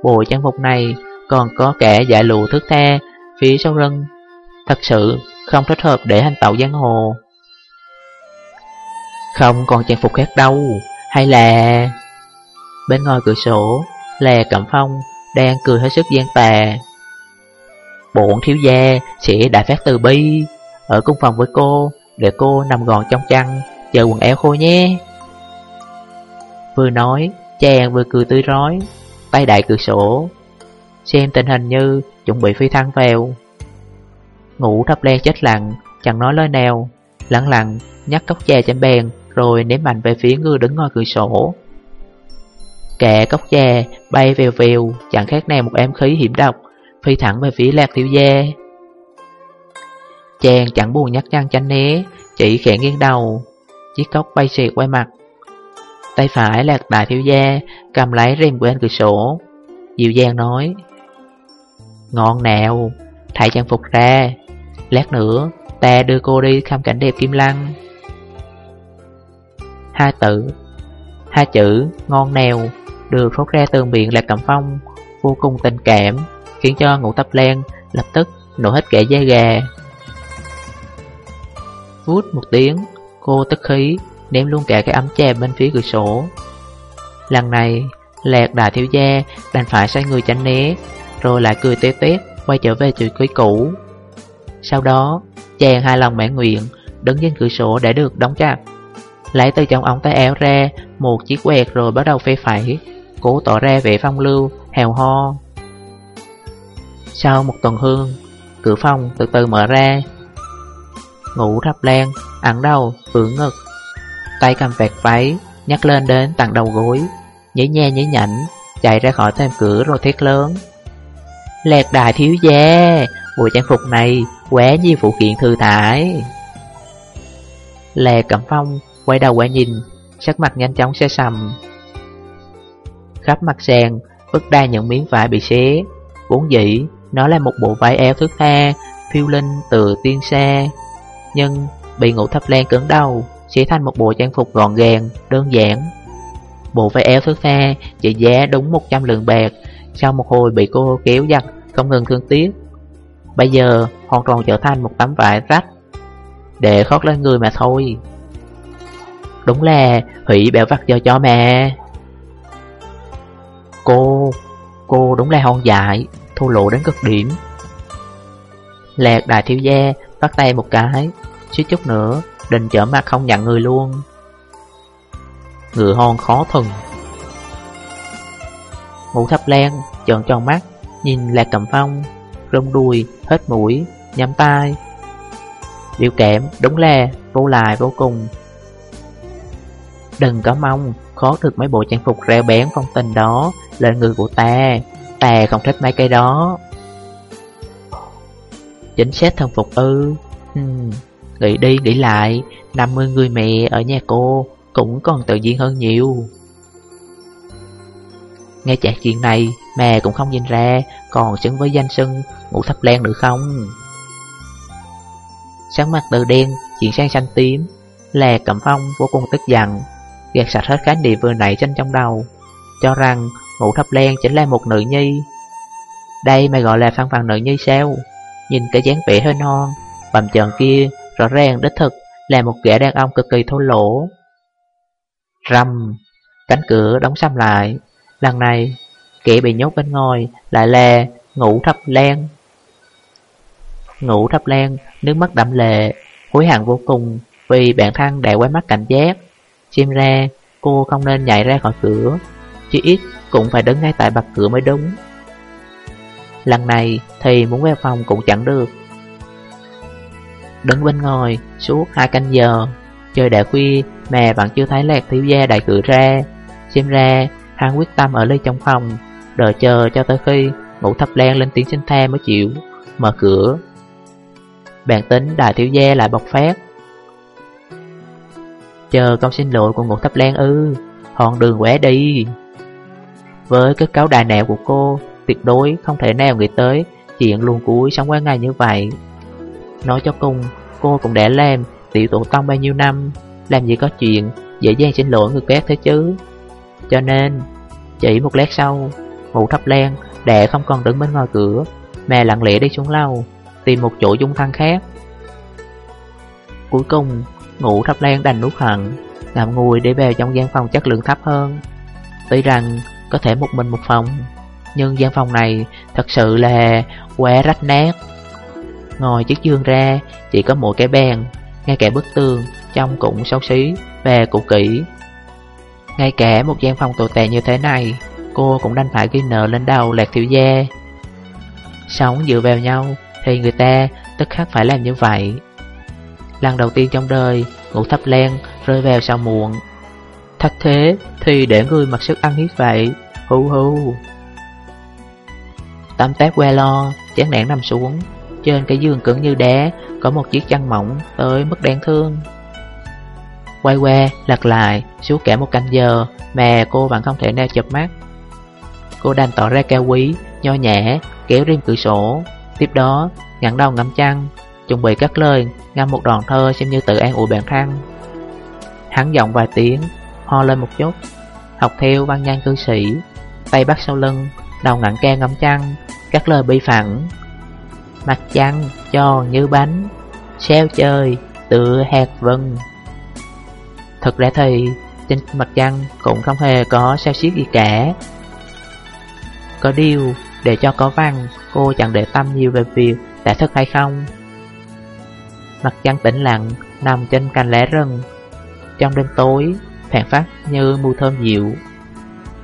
bộ trang phục này còn có cả dạ lụa thước tha phía sau lưng. Thật sự không thích hợp để hành tẩu giang hồ. Không còn trang phục khác đâu, hay là... Bên ngoài cửa sổ là Cẩm Phong đang cười hết sức gian tà. Bộn thiếu gia sẽ đại phát từ bi ở cung phòng với cô để cô nằm gọn trong chăn chờ quần áo khô nhé. Vừa nói, chàng vừa cười tươi rói, tay đại cửa sổ. Xem tình hình như chuẩn bị phi thăng vào. Ngủ thấp le chết lặng, chẳng nói lời nào, lặng lặng nhắc cốc trà trên bàn rồi ném mạnh về phía người đứng ngoài cửa sổ. Kẻ cốc già bay vèo vèo, chẳng khác nào một em khí hiểm độc, phi thẳng về phía lạc thiếu gia. Chàng chẳng buồn nhắc nhăn tránh né, chỉ khẽ nghiêng đầu, chiếc cốc bay xẹt qua mặt, Tay phải là đại thiếu gia Cầm lấy rèm quen cửa sổ Dịu dàng nói Ngon nào Thầy trang phục ra Lát nữa ta đưa cô đi khám cảnh đẹp Kim Lăng Hai tử. Hai chữ ngon nèo Được thốt ra từ miệng là Cẩm Phong, Vô cùng tình cảm, Khiến cho ngũ tập len lập tức nổ hết kẻ da gà. Vút một tiếng, Cô tức khí Ném luôn cả cái ấm chè bên phía cửa sổ. Lần này, Lạc đại thiếu gia đành phải sai người tránh né, Rồi lại cười tê tét Quay trở về chữ cưới cũ. Sau đó, chàng hai lòng mãn nguyện, Đứng trên cửa sổ đã được đóng chặt. Lấy từ trong ống tay áo ra Một chiếc quẹt rồi bắt đầu phê phẩy. Cố tỏ ra vẻ phong lưu Hèo ho. Sau một tuần hương Cửa phòng từ từ mở ra. Ngủ thắp lan ẩn đầu, vướng ngực. Tay cầm vẹt váy Nhắc lên đến tận đầu gối. Nhí nhe nhí nhảnh Chạy ra khỏi thêm cửa rồi thét lớn. Lẹt đại thiếu gia Bộ trang phục này quá nhiều phụ kiện thư thải Lè cẩm phong Quay đầu qua nhìn, Sắc mặt nhanh chóng xe sầm. Khắp mặt sàn Vứt đa những miếng vải bị xé. Vốn dĩ, Nó là một bộ váy eo thước tha, Phiêu linh từ tiên xa Nhưng, bị ngũ thập lan cứng đầu, Xé thành một bộ trang phục gọn gàng, Đơn giản. Bộ váy eo thước tha trị giá đúng 100 lượng bạc, Sau một hồi bị cô kéo giặt, Không ngừng thương tiếc. Bây giờ, hoàn toàn trở thành một tấm vải rách. Để khóc lên người mà thôi. Đúng là hủy bẻo vặt cho chó mẹ. Cô, cô đúng là hon dại Thô lộ đến cực điểm. Lạc đại thiếu gia bắt tay một cái Suýt chút nữa Định trở mặt không nhận người luôn. Ngựa hon khó thần Ngũ thập lan tròn tròn mắt Nhìn Lạc cầm Phong Rung đuôi hết mũi, nhắm tai. Biểu kẹm đúng là vô lại vô cùng. Đừng có mong khó được mấy bộ trang phục reo bén phong tình đó lên người của ta. Ta không thích mấy cái đó. Chính xét thân phục ư? Hmm, Nghĩ đi nghĩ lại 50 người mẹ ở nhà cô Cũng còn tự nhiên hơn nhiều. Nghe chạc chuyện này Mẹ cũng không nhìn ra Còn xứng với danh sưng Ngủ thấp len được không? Sáng mặt từ đen Chuyển sang xanh tím Là cẩm phong vô cùng tức giận. Gạt sạch hết khái niệm vừa nãy trên trong đầu, Cho rằng ngũ thập len chính là một nữ nhi. Đây mày gọi là phan phần nữ nhi sao? Nhìn cái dáng vẻ hơi non, Bầm trần kia rõ ràng đích thực Là một gã đàn ông cực kỳ thô lỗ. Rầm, Cánh cửa đóng xăm lại. Lần này, kẻ bị nhốt bên ngoài Lại là ngũ thập len. Ngũ thập len, Nước mắt đậm lệ, Hối hận vô cùng Vì bản thân đã quay mắt cảnh giác. Xem ra, cô không nên nhảy ra khỏi cửa. Chỉ ít cũng phải đứng ngay tại bậc cửa mới đúng. Lần này thì muốn về phòng cũng chẳng được. Đứng bên ngoài suốt hai canh giờ Trời đã khuya mà vẫn chưa thấy lạc thiếu gia đại cửa ra. Xem ra, hắn quyết tâm ở đây trong phòng, Đợi chờ cho tới khi ngủ thập len lên tiếng xin tha mới chịu Mở cửa. Bản tính đại thiếu gia lại bộc phát. Chờ câu xin lỗi của ngũ thập lan ư. Hòn đường quẻ đi. Với kết cấu đài nẹo của cô, Tuyệt đối không thể nào nghĩ tới Chuyện luôn cuối sống qua ngày như vậy. Nói cho cùng, Cô cũng đã làm tiểu tổ tông bao nhiêu năm, Làm gì có chuyện Dễ dàng xin lỗi người khác thế chứ. Cho nên, Chỉ một lát sau, Ngũ thập lan đã không còn đứng bên ngoài cửa, Mà lặng lẽ đi xuống lâu Tìm một chỗ dung thân khác. Cuối cùng Ngũ thập lan đành nuốt hận, Ngậm ngùi để về trong gian phòng chất lượng thấp hơn. Tuy rằng có thể một mình một phòng, Nhưng gian phòng này thật sự là quá rách nát. Ngồi chiếc giường ra, chỉ có một cái bàn, Ngay cả bức tường, trông cũng xấu xí và cũ kỹ. Ngay cả một gian phòng tồi tệ như thế này, Cô cũng đành phải ghi nợ lên đầu lạc thiếu gia. Sống dựa vào nhau Thì người ta tất khắc phải làm như vậy. Lần đầu tiên trong đời Ngủ thấp len rơi vào sao muộn. Thật thế, thì để người mặc sức ăn hiếp vậy Hu hu Tấm tép que lo Chán nản nằm xuống. Trên cái giường cứng như đá, Có một chiếc chăn mỏng tới mức đáng thương. Quay que, lật lại, Suốt cả một canh giờ, Mà cô vẫn không thể nào chập mắt. Cô đành tỏ ra cao quý, Nho nhã, Kéo rìm cửa sổ. Tiếp đó, ngẩng đầu ngắm chăn chuẩn bị cắt lời, Ngâm một đoạn thơ xem như tự an ủi bản thân. Hắn giọng vài tiếng, Ho lên một chút, Học theo văn nhân cư sĩ, Tay bắt sau lưng, Đầu ngặn ke ngắm trăng cắt lời bi phẳng. Mặt trăng tròn như bánh, Xeo chơi, tựa hạt vân Thực ra thì, trên mặt trăng cũng không hề có sao xiết gì cả. Có điều, để cho có văn, Cô chẳng để tâm nhiều về việc đã thức hay không. Mặt trăng tĩnh lặng Nằm trên cành lá rừng. Trong đêm tối Phản phát như mùi thơm dịu.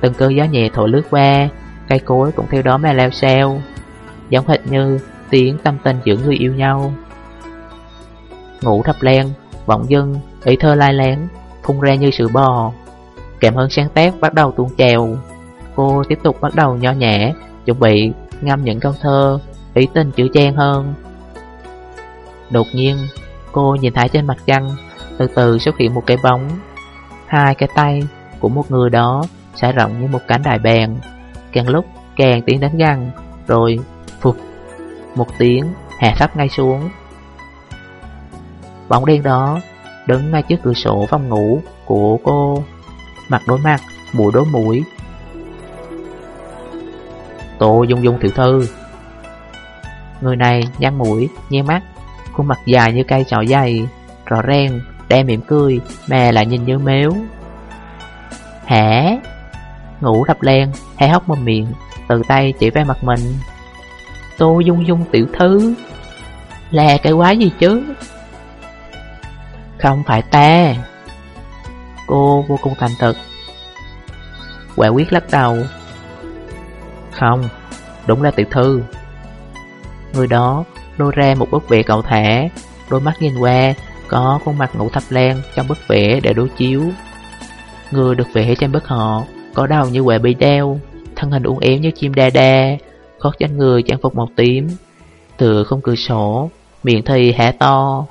Từng cơn gió nhẹ thổi lướt qua Cây cối cũng theo đó mà leo xeo Giống hệt như tiếng tâm tình giữa người yêu nhau. Ngủ thập len, vọng dưng, ý thơ lai lén Phun ra như sự bò. Kèm hơn sáng tác bắt đầu tuôn trèo. Cô tiếp tục bắt đầu nhỏ nhẹ Chuẩn bị ngâm những câu thơ Ý tình chữ trang hơn. Đột nhiên Cô nhìn thấy trên mặt trăng Từ từ xuất hiện một cái bóng. Hai cái tay của một người đó Sẽ rộng như một cánh đại bèn. Càng lúc càng tiến đến gần Rồi phục Một tiếng hạ thấp ngay xuống. Bóng đen đó Đứng ngay trước cửa sổ phòng ngủ của cô Mặt đối mặt, mũi đối mũi. Tô dung dung tiểu thư. Người này nhăn mũi, nhe mắt. Khuôn mặt dài như cây trò dày Rõ ràng, đang mỉm cười Mà lại nhìn như méo Hả? Ngủ đập len, hé hốc mồm miệng Từ tay chỉ về mặt mình. Tô dung dung tiểu thư. Là cái quái gì chứ? Không phải ta. Cô vô cùng thành thực Quả quyết lắc đầu. Không, đúng là tiểu thư. Người đó lôi ra một bức vẽ cậu thả. Đôi mắt nhìn qua, Có khuôn mặt ngủ thập lan trong bức vẽ để đối chiếu. Người được vẽ trên bức họ, Có đầu như quệ bị đeo Thân hình uốn éo như chim đa đa, Khót trên người trang phục màu tím. Từ không cửa sổ, Miệng thì hả to.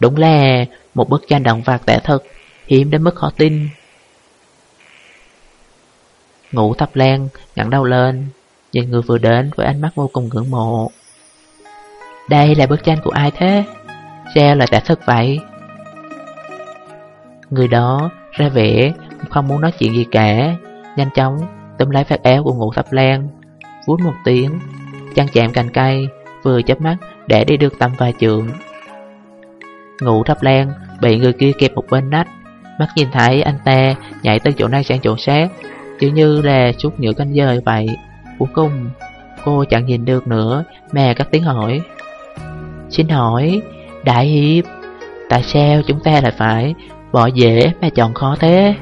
Đúng là một bức tranh động vật tẻ thực, Hiếm đến mức khó tin. Ngủ thập lan ngẩng đầu lên, Nhìn người vừa đến với ánh mắt vô cùng ngưỡng mộ. Đây là bức tranh của ai thế? Sao là tẻ thật vậy? Người đó ra vẻ không muốn nói chuyện gì cả. Nhanh chóng túm lấy phát áo của ngủ thập lan. Vút một tiếng, Chăn chạm cành cây, Vừa chớp mắt để đi được tầm vài trượng. Ngủ thập lan Bị người kia kẹp một bên nách. Mắt nhìn thấy anh ta nhảy từ chỗ này sang chỗ khác Chứ như là chút nửa canh giờ vậy. Cuối cùng, Cô chẳng nhìn được nữa Mà các tiếng hỏi. Xin hỏi, Đại hiệp, Tại sao chúng ta lại phải Bỏ dễ mà chọn khó thế?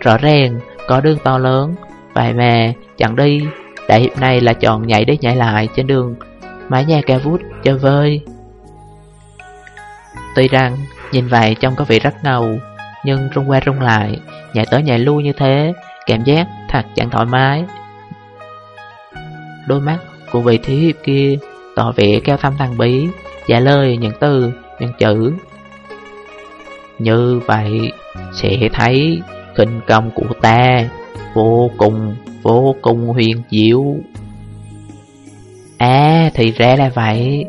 Rõ ràng, Có đường to lớn, Vậy mà chẳng đi, Đại hiệp này là chọn nhảy đi nhảy lại trên đường Mái nhà cao vút chơi vơi. Tuy rằng, nhìn vậy trông có vẻ rất ngầu, Nhưng rung qua rung lại, Nhảy tới nhảy lui như thế, Cảm giác thật chẳng thoải mái. Đôi mắt của vị thí hiệp kia Tỏ vẻ cao thâm thằng bí Trả lời những từ, những chữ. Như vậy Sẽ thấy khinh công của ta Vô cùng, vô cùng huyền diệu. À thì ra là vậy.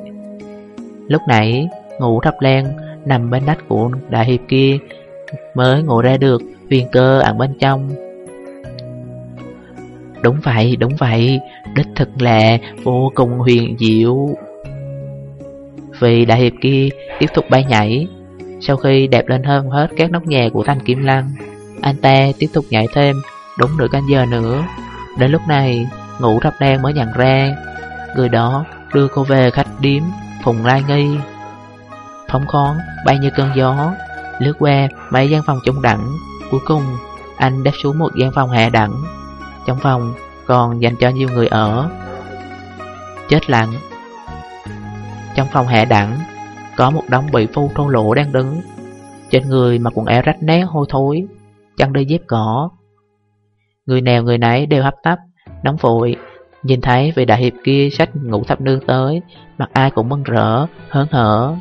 Lúc nãy Ngủ thấp len nằm bên nách của đại hiệp kia Mới ngủ ra được huyền cơ ẩn bên trong. Đúng vậy, đúng vậy. Đích thực là vô cùng huyền diệu. Vì đại hiệp kia tiếp tục bay nhảy, Sau khi đẹp lên hơn hết các nóc nhà của thanh kim lăng, Anh ta tiếp tục nhảy thêm đúng nửa canh giờ nữa. Đến lúc này ngủ thập đen mới nhận ra, Người đó đưa cô về khách điếm Phùng Lai Nghi. Phóng khoáng bay như cơn gió, Lướt qua mấy gian phòng trung đẳng. Cuối cùng, anh đáp xuống một gian phòng hạ đẳng. Trong phòng còn dành cho nhiều người ở. Chết lặng. Trong phòng hạ đẳng Có một đống bị phu thô lỗ đang đứng. Trên người mặc quần áo rách nét hôi thối Chân đi dép cỏ. Người nào người nấy đều hấp tấp Nóng vội. Nhìn thấy vị đại hiệp kia sách ngủ thập nương tới Mặt ai cũng mừng rỡ, hớn hở.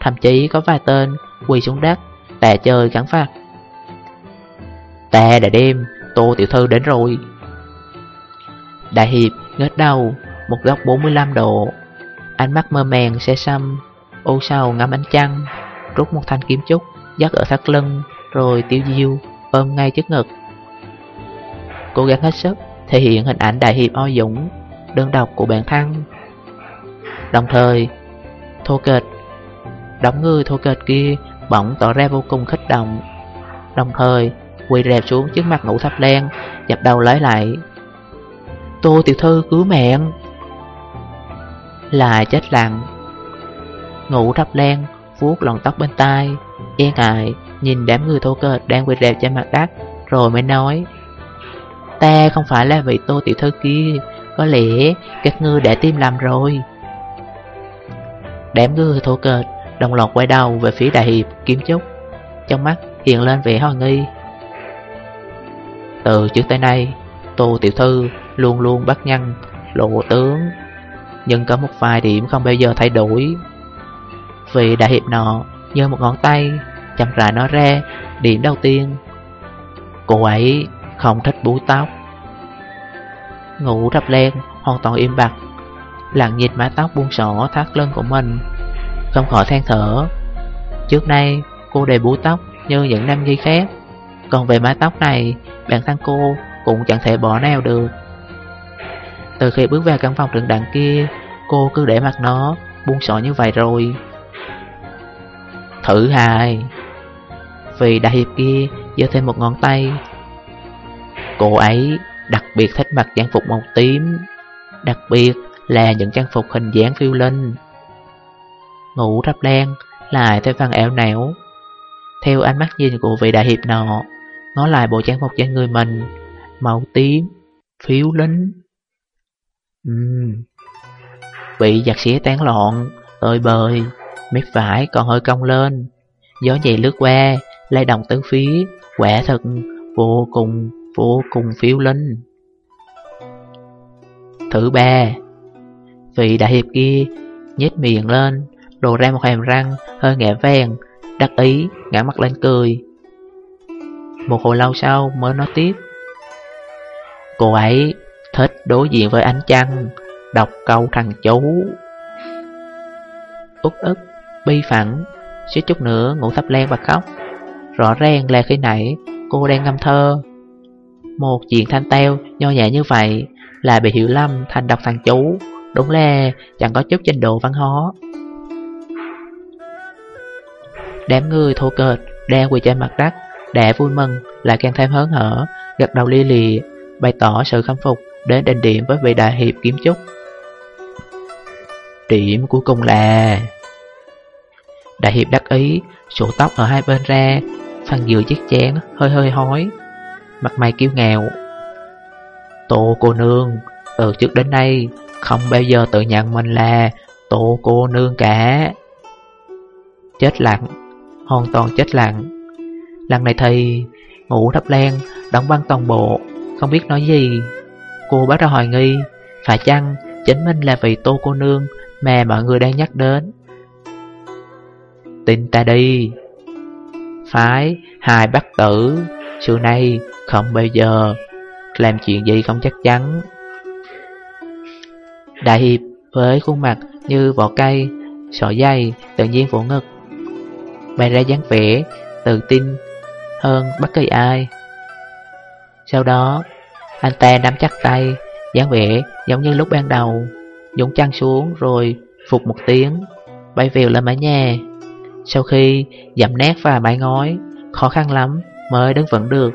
Thậm chí có vài tên quỳ xuống đất Tè chơi gắn phạt Tè đã đêm Tô tiểu thư đến rồi. Đại hiệp ngớt đầu Một góc 45 độ. Ánh mắt mơ màng xe xăm, Ô sầu ngắm ánh trăng, Rút một thanh kiếm trúc Dắt ở thắt lưng, Rồi tiêu diêu, ôm ngay trước ngực. Cố gắng hết sức, Thể hiện hình ảnh đại hiệp o dũng, Đơn độc của bản thân. Đồng thời, Thô kịch Đóng người thô kịch kia Bỗng tỏ ra vô cùng khích động. Đồng thời, quỳ rẹp xuống trước mặt ngũ thập len Dập đầu lấy lại. Tô tiểu thư cứu mẹ. Lại chết lặng. Ngủ thắp len vuốt lọn tóc bên tai E ngại nhìn đám người thô kệch đang quỳ đẹp trên mặt đất, Rồi mới nói Ta không phải là vị tô tiểu thư kia, Có lẽ các ngươi đã tim lầm rồi. Đám người thô kệch đồng loạt quay đầu về phía đại hiệp kiếm chúc, Trong mắt hiện lên vẻ hoài nghi. Từ trước tới nay, Tô tiểu thư luôn luôn bắt nhăn lộ tướng. Nhưng có một vài điểm không bao giờ thay đổi. Vì đại hiệp nọ như một ngón tay chậm rãi nó ra, điểm đầu tiên. Cô ấy không thích búi tóc. Ngủ rập len hoàn toàn im bặt. Lặng nhìn mái tóc buông sổ thắt lưng của mình. Không khỏi than thở. Trước nay, cô đều búi tóc như những nam nhi khác. Còn về mái tóc này, Bản thân cô cũng chẳng thể bỏ nào được. Từ khi bước vào căn phòng trượng đặng kia Cô cứ để mặt nó buông sỏ như vậy rồi. Thử hài. Vì đại hiệp kia giơ thêm một ngón tay. Cô ấy đặc biệt thích mặc trang phục màu tím Đặc biệt là những trang phục hình dáng phiêu linh. Ngủ rắp đen lại thêm phần ẻo nẻo. Theo ánh mắt nhìn của vị đại hiệp nọ Ngó lại bộ trang phục trên người mình Màu tím, phiếu linh uhm. bị giặc xía tán loạn, tơi bời Mép phải còn hơi cong lên. Gió nhẹ lướt qua, lay động tứ phía Quả thật vô cùng, vô cùng phiêu linh. Thứ ba Vị đại hiệp kia nhếch miệng lên Lộ ra một hàm răng hơi ngẹ vàng Đắc ý ngã mặt lên cười. Một hồi lâu sau mới nói tiếp Cô ấy thích đối diện với ánh trăng Đọc câu thằng chú. Út ức, bi phẳng Suýt chút nữa ngủ thấp len và khóc. Rõ ràng là khi nãy cô đang ngâm thơ. Một chuyện thanh teo nho nhẹ như vậy Là bị hiểu lầm thành đọc thằng chú Đúng là chẳng có chút trình độ văn hóa. Đám người thô kệch đang quỳ trên mặt đất Đã vui mừng lại càng thêm hớn hở Gật đầu lia lịa Bày tỏ sự khâm phục đến đền điểm với vị đại hiệp kiếm trúc. Điểm cuối cùng là, Đại hiệp đắc ý, Sổ tóc ở hai bên ra, Phần giữa chiếc chén hơi hơi hói, Mặt mày kiêu ngạo. Tô cô nương, Từ trước đến nay, Không bao giờ tự nhận mình là Tô cô nương cả. Chết lặng, Hoàn toàn chết lặng. Lần này thì Ngủ thấp len Đóng băng toàn bộ, Không biết nói gì. Cô bắt đầu hoài nghi, Phải chăng chính mình là vị tô cô nương Mà mọi người đang nhắc đến? Tin ta đi. Phái hai bác tử, Xưa nay không bao giờ Làm chuyện gì không chắc chắn. Đại hiệp với khuôn mặt như vỏ cây, Sọ dây tự nhiên vỗ ngực. Bày ra dáng vẻ Tự tin hơn bất kỳ ai. Sau đó anh ta nắm chắc tay, dáng vẻ giống như lúc ban đầu Dũng chăn xuống rồi Phục một tiếng, Bay vèo lên mái nhà. Sau khi dặm nét và mái ngói, Khó khăn lắm mới đứng vững được.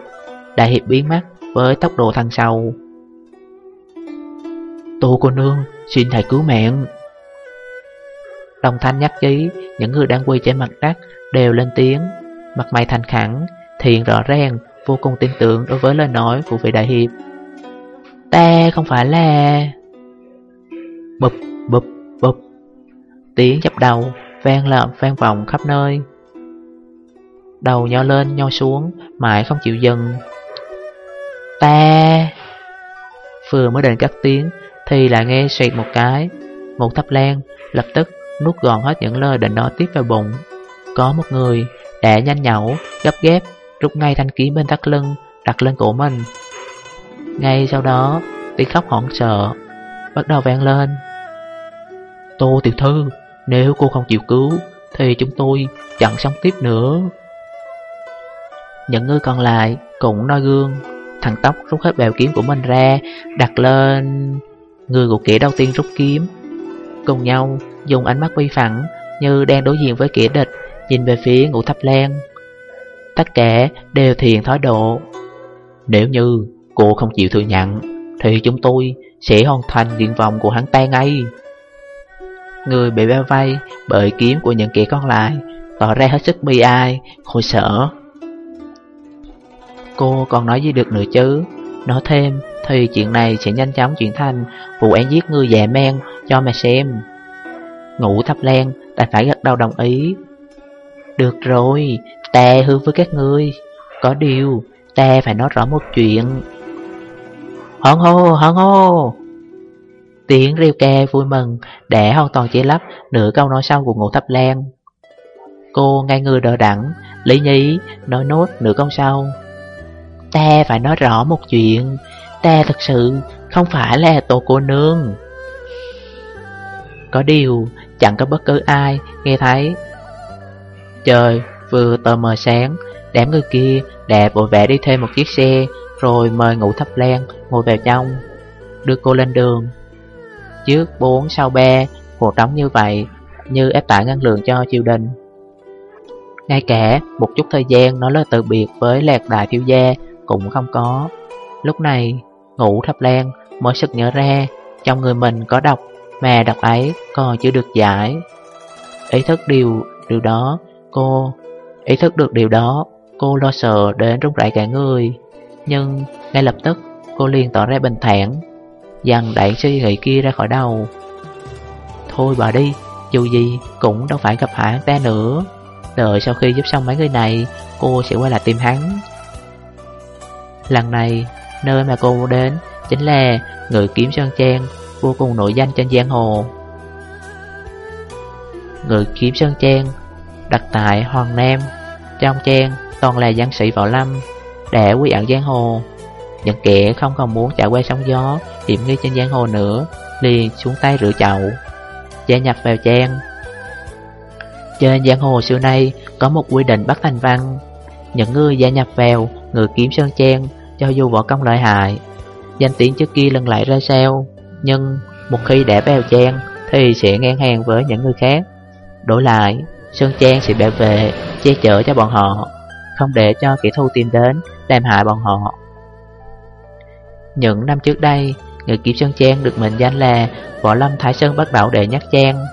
Đại hiệp biến mất với tốc độ thằng sầu Tô cô nương, xin thầy cứu mạng. Đồng thanh nhắc chí Những người đang quỳ trên mặt đất Đều lên tiếng. Mặt mày thành khẳng, Thiện rõ ràng, Vô cùng tin tưởng đối với lời nói của vị đại hiệp. Ta không phải là Bụp bụp bụp. Tiếng chập đầu Vang lợm vang vọng khắp nơi. Đầu nho lên nho xuống Mãi không chịu dừng. Ta Vừa mới định cắt tiếng Thì lại nghe xoẹt một cái. Một thấp lan lập tức nuốt gọn hết những lời định nói tiếp vào bụng. Có một người đã nhanh nhẩu Gấp ghép Rút ngay thanh kiếm bên thắt lưng Đặt lên cổ mình ngay sau đó tiếng khóc hoảng sợ Bắt đầu vang lên Tô tiểu thư, nếu cô không chịu cứu, thì chúng tôi chẳng sống tiếp nữa. Những người còn lại cũng noi gương, thằng Tóc rút hết bèo kiếm của mình ra, đặt lên người của kẻ đầu tiên rút kiếm. Cùng nhau dùng ánh mắt bi phẳng như đang đối diện với kẻ địch, nhìn về phía ngũ thắp lan. Tất cả đều thiền thói độ. Nếu như cô không chịu thừa nhận, thì chúng tôi sẽ hoàn thành nguyện vọng của hắn ta ngay. Người bị bao vây bởi kiếm của những kẻ còn lại Tỏ ra hết sức bi ai, khổ sở. Cô còn nói gì được nữa chứ? Nói thêm thì chuyện này sẽ nhanh chóng chuyển thành vụ án giết người dẻ men cho mà xem. Ngủ thắp len đã phải gật đầu đồng ý. Được rồi, ta hứa với các ngươi Có điều, ta phải nói rõ một chuyện. Hòn hô, hòn hô Tiếng rêu ke vui mừng để hoàn toàn chỉ lắp nửa câu nói sau của Ngũ Thập len Cô ngay người đỡ đẳng, lý nhí, nói nốt nửa câu sau. Ta phải nói rõ một chuyện, ta thật sự không phải là tổ cô nương. Có điều, chẳng có bất cứ ai nghe thấy. Trời vừa tờ mờ sáng, đám người kia đã vội vã đi thêm một chiếc xe, rồi mời ngủ thấp len ngồi vào trong, đưa cô lên đường. Trước bốn sau ba Cuộc trống như vậy Như ép tải năng lượng cho triều đình. Ngay cả một chút thời gian Nói lời từ biệt với lạc đại thiếu gia Cũng không có. Lúc này ngủ thấp len mới sực nhớ ra Trong người mình có độc Mà độc ấy còn chưa được giải. Ý thức điều điều đó Cô Ý thức được điều đó Cô lo sợ đến rung rẩy cả người. Nhưng ngay lập tức, cô liền tỏ ra bình thản Dần đẩy suy nghĩ kia ra khỏi đầu. Thôi bà đi, Dù gì cũng đâu phải gặp hãng ta nữa. Đợi sau khi giúp xong mấy người này, Cô sẽ quay lại tìm hắn. Lần này, Nơi mà cô đến Chính là người kiếm Sơn Trang, Vô cùng nổi danh trên giang hồ. Người kiếm Sơn Trang Đặt tại Hoàng Nam, Trong trang toàn là giang sĩ Võ Lâm. Để quy ẩn giang hồ những kẻ không còn muốn trải qua sóng gió Hiểm nghi trên giang hồ nữa, Liền xuống tay rửa chậu. Gia nhập vào trang. Trên giang hồ xưa nay Có một quy định bắt thành văn. Những người gia nhập vào, Người kiếm sơn trang, Cho dù võ công lợi hại, Danh tiếng trước kia lần lại ra sao, Nhưng một khi đã vào trang Thì sẽ ngang hàng với những người khác. Đổi lại, Sơn Trang sẽ bảo vệ, Che chở cho bọn họ. Không để cho kẻ thù tìm đến Làm hại bọn họ những năm trước đây, người kiếm Sơn Trang được mệnh danh là Võ Lâm Thái Sơn Bất Bảo đệ nhất trang.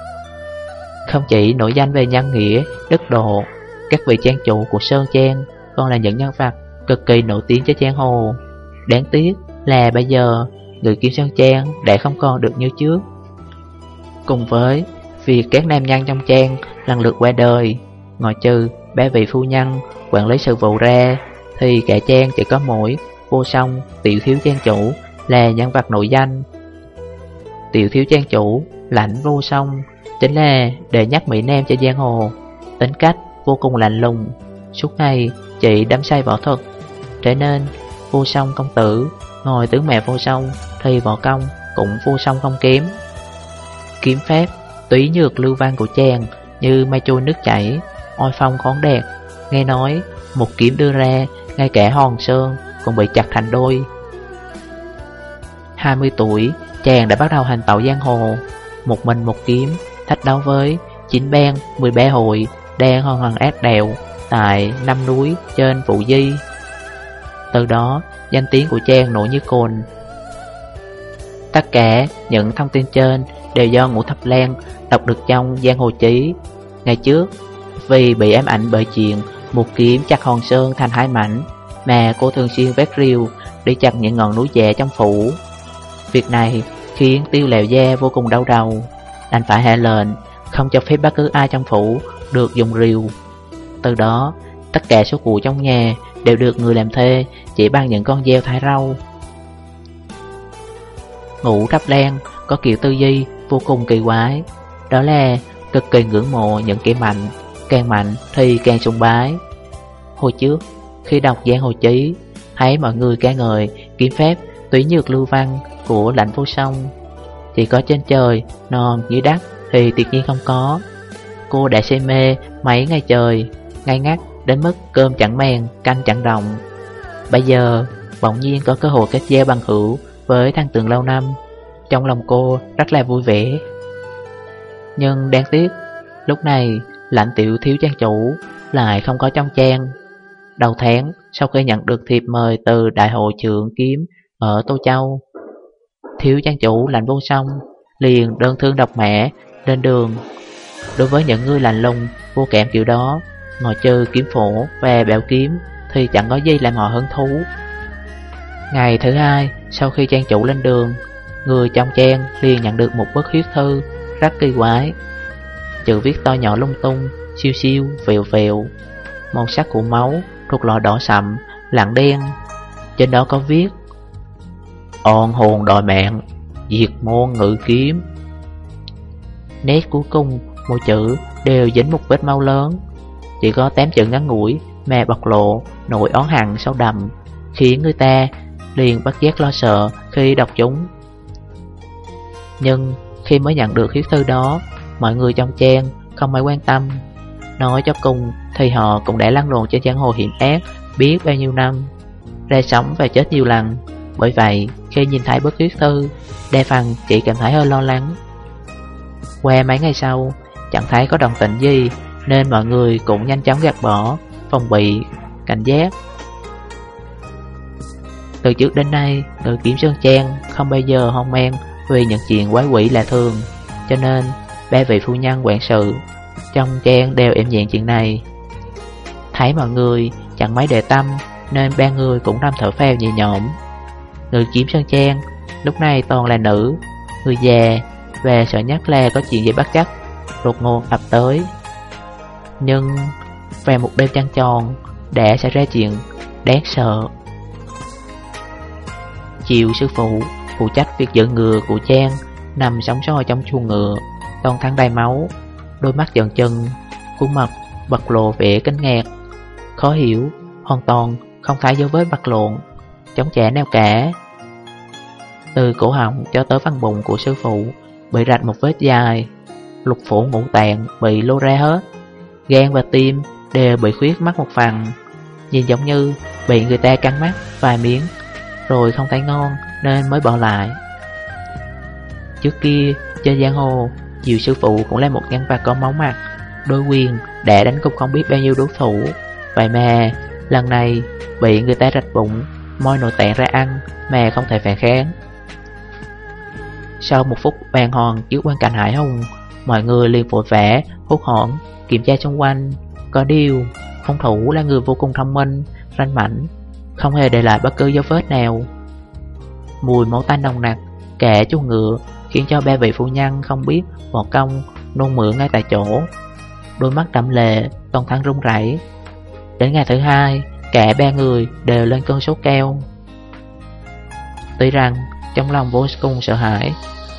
Không chỉ nổi danh về nhân nghĩa, đức độ, các vị trang chủ của Sơn Trang còn là những nhân vật cực kỳ nổi tiếng trên trang hồ. Đáng tiếc là bây giờ người kiếm Sơn Trang đã không còn được như trước. Cùng với việc các nam nhân trong trang lần lượt qua đời, ngoài trừ ba vị phu nhân quản lý sự vụ ra, thì kẻ trang chỉ có mỗi vô song, tiểu thiếu trang chủ là nhân vật nội danh. Tiểu thiếu trang chủ, lãnh vô song, chính là để nhắc Mỹ Nam cho giang hồ, tính cách vô cùng lạnh lùng, suốt ngày chỉ đắm say võ thuật, trở nên vô song công tử, ngồi tướng mẹ vô song thì võ công cũng vô song không kém. Kiếm phép, túy nhược lưu văn của chàng như mây trôi nước chảy, oai phong khoáng đẹp, nghe nói một kiếm đưa ra ngay cả hòn sơn còn bị chặt thành đôi. 20 tuổi, chàng đã bắt đầu hành tẩu giang hồ. Một mình một kiếm, thách đấu với 9 ben, 13 hội Đang hòn hoàng ác đèo Tại năm núi trên Phụ Di. Từ đó, danh tiếng của chàng nổi như cồn. Tất cả những thông tin trên đều do Ngũ Thập Lan đọc được trong Giang Hồ Chí. Ngày trước, vì bị ám ảnh bởi chuyện một kiếm chặt hòn sơn thành hai mảnh, mà cô thường xuyên vét riêu để chặt những ngọn núi chè trong phủ. Việc này khiến tiêu lèo da vô cùng đau đầu, đành phải hạ lệnh không cho phép bất cứ ai trong phủ được dùng rìu. Từ đó, tất cả số cụ trong nhà đều được người làm thuê chỉ bằng những con dao thái rau. Ngủ rắp len có kiểu tư duy vô cùng kỳ quái, đó là cực kỳ ngưỡng mộ những kẻ mạnh, càng mạnh thì càng sùng bái. Hồi trước, khi đọc giang hồ chí Thấy mọi người ca ngợi kiếm phép túy nhược lưu văn của lãnh vô sông Chỉ có trên trời, non dưới đất thì tuyệt nhiên không có. Cô đã say mê mấy ngày trời Ngay ngắt đến mức cơm chẳng mèn, canh chẳng đồng Bây giờ, bỗng nhiên có cơ hội kết giao bằng hữu với thằng tường lâu năm. Trong lòng cô rất là vui vẻ. Nhưng đáng tiếc, lúc này lãnh tiểu thiếu trang chủ lại không có trong trang. Đầu tháng, sau khi nhận được thiệp mời từ đại hội trưởng kiếm ở Tô Châu Thiếu trang chủ lạnh vô song liền đơn thương độc mẹ lên đường. Đối với những người lạnh lùng, vô kẹm kiểu đó ngồi trừ kiếm phổ và bẻo kiếm Thì chẳng có gì làm họ hứng thú. Ngày thứ hai, sau khi trang chủ lên đường Người trong trang liền nhận được một bức huyết thư Rất kỳ quái. Chữ viết to nhỏ lung tung, siêu siêu, vèo vèo. Màu sắc của máu thuộc loại đỏ sậm, lạng đen. Trên đó có viết On hồn đòi mạng, diệt môn ngự kiếm. Nét cuối cùng, mỗi chữ đều dính một vết máu lớn. Chỉ có tám chữ ngắn ngủi mà bộc lộ nỗi oán hằn sâu đậm Khiến người ta liền bắt giác lo sợ khi đọc chúng. Nhưng khi mới nhận được hiếu thư đó Mọi người trong trang không ai quan tâm. Nói cho cùng thì họ cũng đã lăn lộn trên giang hồ hiểm ác biết bao nhiêu năm Ra sống và chết nhiều lần. Bởi vậy khi nhìn thấy bức huyết thư Đa phần chỉ cảm thấy hơi lo lắng. Qua mấy ngày sau Chẳng thấy có đồng tình gì Nên mọi người cũng nhanh chóng gạt bỏ Phòng bị, cảnh giác. Từ trước đến nay Tự kiểm Sơn Trang không bao giờ hoang mang Vì những chuyện quái quỷ là thường. Cho nên ba vị phu nhân quản sự, Trong trang đều im nhẹn chuyện này. Thấy mọi người, chẳng mấy để tâm, Nên ba người cũng đâm thở phèo nhẹ nhõm. Người kiếm Sơn Trang, Lúc này toàn là nữ, Người già, Và sợ nhất là có chuyện gì bất chắc, Đột ngột ập tới. Nhưng, Về một đêm trăng tròn, Đã xảy ra chuyện đáng sợ. Chiều sư phụ Phụ trách việc giữ ngựa của Trang Nằm sóng soi trong chuồng ngựa. Toàn thân đầy máu, Đôi mắt dần chân, Khuôn mặt bật lộ vẻ kinh ngạc. Khó hiểu, Hoàn toàn không thấy dấu vết bật lộn, Chống trẻ neo cả. Từ cổ họng cho tới phần bụng của sư phụ Bị rạch một vết dài, Lục phủ ngũ tạng bị lô ra hết. Gan và tim đều bị khuyết mất một phần, Nhìn giống như bị người ta cắn mắt vài miếng, Rồi không thấy ngon nên mới bỏ lại. Trước kia, trên giang hồ nhiều sư phụ cũng là một nhân vật có máu mặt. Đối quyền đã đánh cũng không biết bao nhiêu đối thủ. Vậy mà lần này bị người ta rạch bụng Môi nội tạng ra ăn mà không thể phản kháng. Sau một phút bàn hoàng trước quan cảnh hải hùng Mọi người liền vội vẻ hốt hỏn, kiểm tra xung quanh Có điều, hung thủ là người vô cùng thông minh, ranh mảnh Không hề để lại bất cứ dấu vết nào. Mùi máu tanh nồng nặc, kẻ chuồng ngựa Khiến cho ba vị phu nhân không biết một công nôn mửa ngay tại chỗ. Đôi mắt đậm lệ, toàn thân run rẩy. Đến ngày thứ hai, cả ba người đều lên cơn sốt cao. Tuy rằng trong lòng vô cùng sợ hãi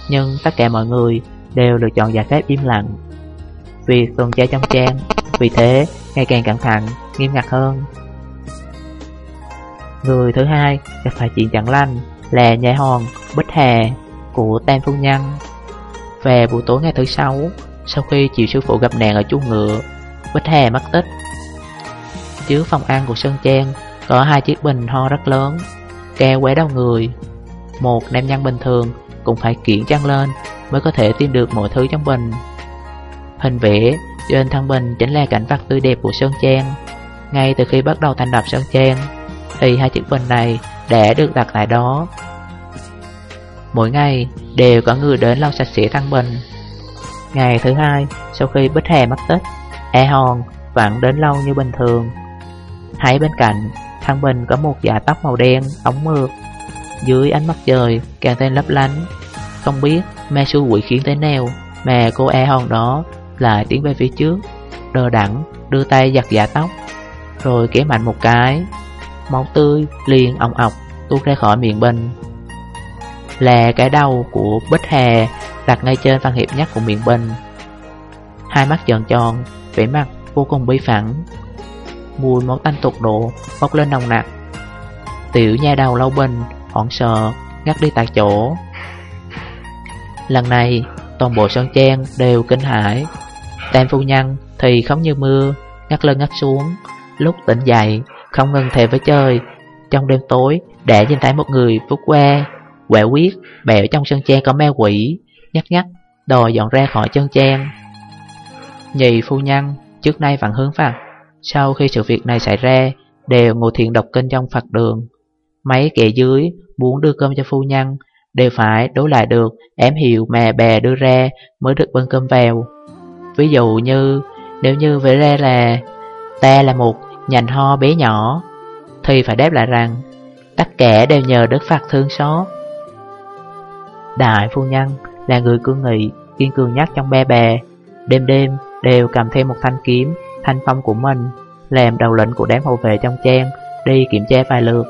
Nhưng tất cả mọi người đều lựa chọn giải phép im lặng. Vì tuần tra trong trang Vì thế ngày càng cẩn thận, nghiêm ngặt hơn. Người thứ hai gặp phải chuyện chẳng lành là nhà hòn Bích Hà của Tam Phu Nhân Về buổi tối ngày thứ sáu Sau khi chịu sư phụ gặp nạn ở chu ngựa Bích Hà mất tích Trước phòng ăn của Sơn Trang Có hai chiếc bình ho rất lớn Keo quế đầu người một nam nhân bình thường cũng phải kiện trăng lên mới có thể tìm được mọi thứ trong bình. Hình vẽ trên thân bình chính là cảnh vật tươi đẹp của Sơn Trang. Ngay từ khi bắt đầu thành lập Sơn Trang, thì hai chiếc bình này đã được đặt tại đó. Mỗi ngày đều có người đến lau sạch sẽ thăng bình. Ngày thứ hai, sau khi Bích Hà mất tích, E Hòn vẫn đến lâu như bình thường. Thấy bên cạnh, Thăng bình có một dạ tóc màu đen, ống mượt dưới ánh mặt trời càng thêm lấp lánh Không biết ma su quỷ khiến thế nào Mà cô e hòn đó lại tiến về phía trước Đờ đẳng đưa tay giặt dạ tóc Rồi kéo mạnh một cái Máu tươi liền ọng ọc tuôn ra khỏi miệng bình là cái đầu của Bích Hà đặt ngay trên phần hiệp nhất của miệng bình Hai mắt tròn tròn, vẻ mặt vô cùng bi phẳng. Mùi máu tanh tột độ bốc lên nồng nặc. Tiểu nha đầu lâu bình hoảng sợ, ngắt đi tại chỗ. Lần này, toàn bộ sơn trang đều kinh hãi. Tam phu nhân thì không như mưa, ngắt lên ngắt xuống. Lúc tỉnh dậy, không ngừng thề với trời Trong đêm tối, để nhìn thấy một người vút qua. Quẻ quyết, bèo trong sơn trang có ma quỷ Nhắc nhắc, đòi dọn ra khỏi chân trang Nhị phu nhân, trước nay vẫn hướng Phật Sau khi sự việc này xảy ra Đều ngồi thiền đọc kinh trong Phật đường. Mấy kẻ dưới muốn đưa cơm cho phu nhân Đều phải đối lại được ém hiệu mà bè đưa ra mới được bưng cơm vào. Ví dụ như nếu như vẽ ra là Ta là một nhành ho bé nhỏ Thì phải đáp lại rằng Tất cả đều nhờ Đức Phật thương xót. Đại phu nhân là người cương nghị, Kiên cường nhất trong bè bè. Đêm đêm đều cầm thêm một thanh kiếm, Thanh phong của mình, Làm đầu lệnh của đám hộ vệ trong trang, Đi kiểm tra vài lượt.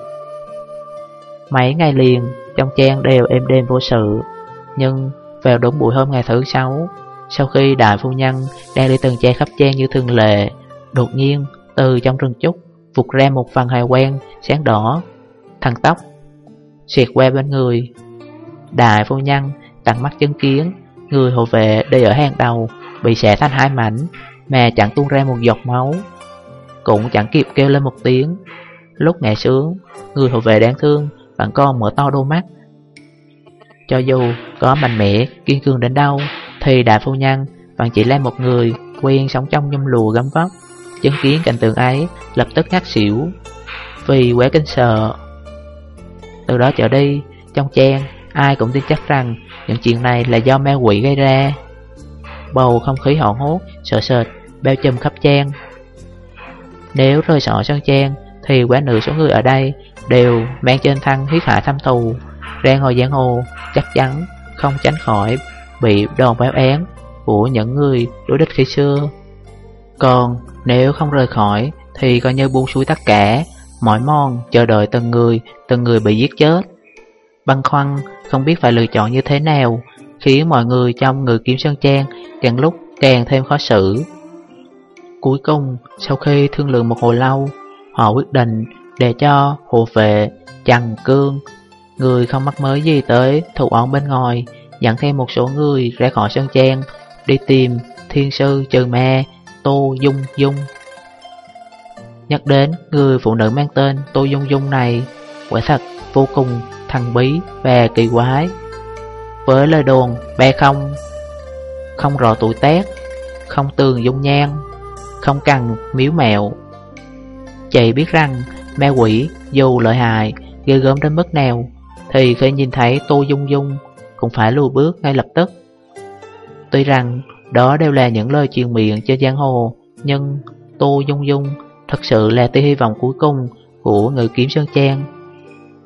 Mấy ngày liền, Trong trang đều êm đêm vô sự. Nhưng vào đúng buổi hôm ngày thứ sáu, Sau khi đại phu nhân Đang đi từng che khắp trang như thường lệ, Đột nhiên từ trong rừng trúc Vụt ra một phần hài quen sáng đỏ Thằng tóc, xẹt qua bên người. Đại phu nhân, tận mắt chứng kiến, Người hộ vệ đây ở hang đầu, Bị xẻ thành hai mảnh Mà chẳng tuôn ra một giọt máu, Cũng chẳng kịp kêu lên một tiếng. Lúc ngã sướng Người hộ vệ đáng thương bạn con mở to đôi mắt. Cho dù có mạnh mẽ, Kiên cường đến đâu, Thì đại phu nhân bạn chỉ là một người Quen sống trong nhung lùa gấm vóc. Chứng kiến cảnh tượng ấy, Lập tức ngắt xỉu, Vì quá kinh sợ. Từ đó trở đi, Trong trang Ai cũng tin chắc rằng Những chuyện này là do ma quỷ gây ra. Bầu không khí hỗn hốt, Sợ sệt, Bao trùm khắp trang. Nếu rơi sọ sang trang, Thì quá nửa số người ở đây Đều mang trên thân huyết hạ thăm thù Ra ngồi giang hồ, Chắc chắn không tránh khỏi Bị đòn báo án Của những người đối địch khi xưa. Còn nếu không rời khỏi, Thì coi như buông xuôi tất cả, Mỏi mòn chờ đợi từng người Từng người bị giết chết. Băng khoăn không biết phải lựa chọn như thế nào Khiến mọi người trong người kiếm sơn trang Càng lúc càng thêm khó xử. Cuối cùng, Sau khi thương lượng một hồi lâu, Họ quyết định để cho hộ vệ Trần Cương, Người không mắc mới gì tới thủ ổn bên ngoài, Dẫn thêm một số người ra khỏi sơn trang Đi tìm thiên sư trừ ma Tô Dung Dung. Nhắc đến người phụ nữ mang tên Tô Dung Dung này, Quả thật vô cùng thần bí và kỳ quái. Với lời đồn bé không Không rõ tuổi tác, Không tường dung nhan, Không cần miếu mẹo. Chị biết rằng ma quỷ, dù lợi hại, ghê gớm đến mức nào, Thì khi nhìn thấy Tô Dung Dung Cũng phải lùi bước ngay lập tức. Tuy rằng đó đều là những lời truyền miệng trên giang hồ, Nhưng Tô Dung Dung thật sự là tia hy vọng cuối cùng của người kiếm Sơn Trang.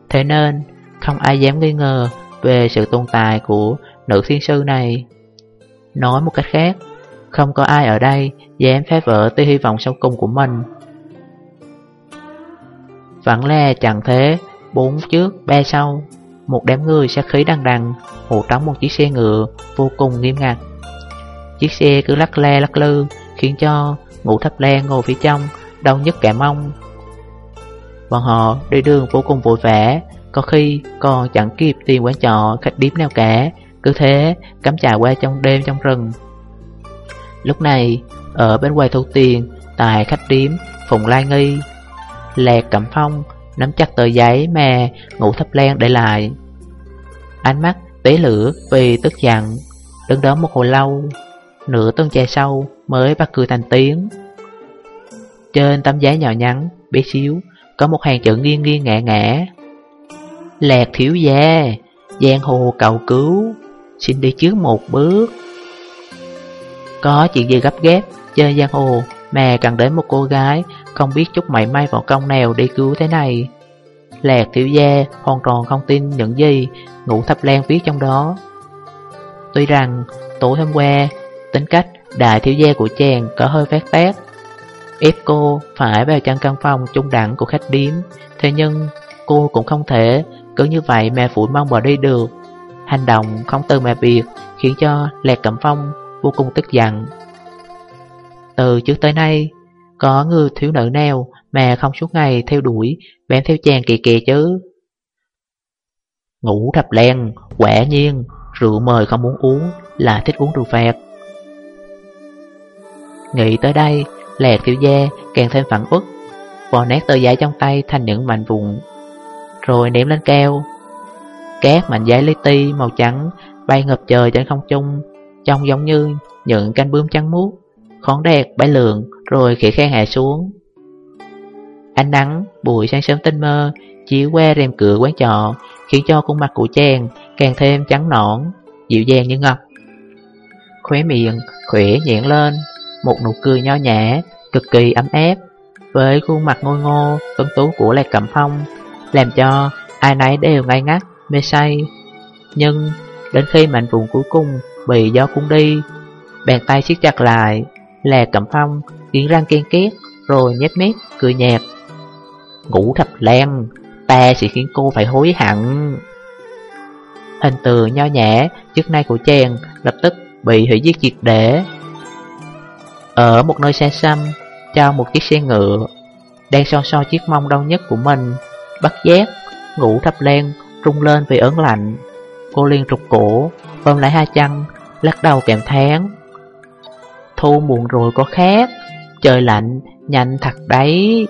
Thế nên không ai dám nghi ngờ về sự tồn tại của nữ thiên sư này. Nói một cách khác Không có ai ở đây dám phá vỡ tia hy vọng sau cùng của mình. Vẫn là chẳng thế Bốn trước, ba sau Một đám người sát khí đằng đằng Hộ trống một chiếc xe ngựa vô cùng nghiêm ngặt. Chiếc xe cứ lắc le lắc lư Khiến cho ngũ thấp le ngồi phía trong Đau nhức cả mông. Bọn họ đi đường vô cùng vội vã có khi còn chẳng kịp tìm quán trọ khách điếm nào cả Cứ thế cắm trà qua trong đêm trong rừng. Lúc này ở bên quầy thu tiền Tại khách điếm Phùng Lai Nghi Lẹt Cẩm Phong Nắm chặt tờ giấy mà ngủ thấp len để lại. Ánh mắt tế lửa vì tức giận Đứng đó một hồi lâu Nửa tuần trà sau mới bắt cười thành tiếng. Trên tấm giấy nhỏ nhắn, bé xíu Có một hàng chữ nghiêng nghiêng ngã ngã. Lạc thiếu gia, Giang hồ cầu cứu, Xin đi trước một bước. Có chuyện gì gấp ghép, chơi giang hồ mà cần đến một cô gái, Không biết chút mảy may vào công nào đi cứu thế này. Lạc thiếu gia hoàn toàn không tin những gì Ngũ thập lan viết trong đó. Tuy rằng, tối hôm qua, Tính cách đại thiếu gia của chàng có hơi phát tác Ép cô phải vào trong căn phòng trung đẳng của khách điếm, Thế nhưng cô cũng không thể cứ như vậy mẹ phủi mong bỏ đi được. Hành động không từ mẹ biệt Khiến cho Lạc Cẩm Phong vô cùng tức giận. Từ trước tới nay Có người thiếu nữ nào mà không suốt ngày theo đuổi Bám theo chàng kỳ kỳ chứ? Ngủ thập len, quả nhiên Rượu mời không muốn uống Là thích uống rượu phạt Nghĩ tới đây Lẹ tiểu gia càng thêm phản ức Vò nét tờ giấy trong tay thành những mảnh vụn. Rồi ném lên cao Các mảnh giấy li ti màu trắng Bay ngập trời trên không trung, Trông giống như những cánh bướm trắng muốt. Khón đẹp bay lượn Rồi khẽ khen hạ xuống. Ánh nắng buổi sáng sớm tinh mơ Chiếu qua rèm cửa quán trọ, Khiến cho khuôn mặt của chàng Càng thêm trắng nõn, Dịu dàng như ngọc. Khóe miệng khỏe nhẹn lên, Một nụ cười nho nhã, Cực kỳ ấm áp, Với khuôn mặt ngôi ngô Tuấn tú của Lạc Cẩm Phong làm cho ai nấy đều ngây ngắt Mê say. Nhưng đến khi mạnh vùng cuối cùng Bị gió cuốn đi Bàn tay siết chặt lại lè Cẩm Phong nghiến răng kiên két Rồi nhếch mép cười nhạt. Ngủ thập len, Ta sẽ khiến cô phải hối hận. Hình tượng nho nhã Trước nay của chàng Lập tức bị hủy diệt triệt để. Ở một nơi xa xăm Cho một chiếc xe ngựa Đang so so chiếc mông đau nhất của mình Bắt giác Ngủ thấp len, rung lên vì ớn lạnh. Cô liền trục cổ Ôm lại hai chân Lắc đầu kèm tháng Thu muộn rồi có khác Trời lạnh Nhanh thật đấy.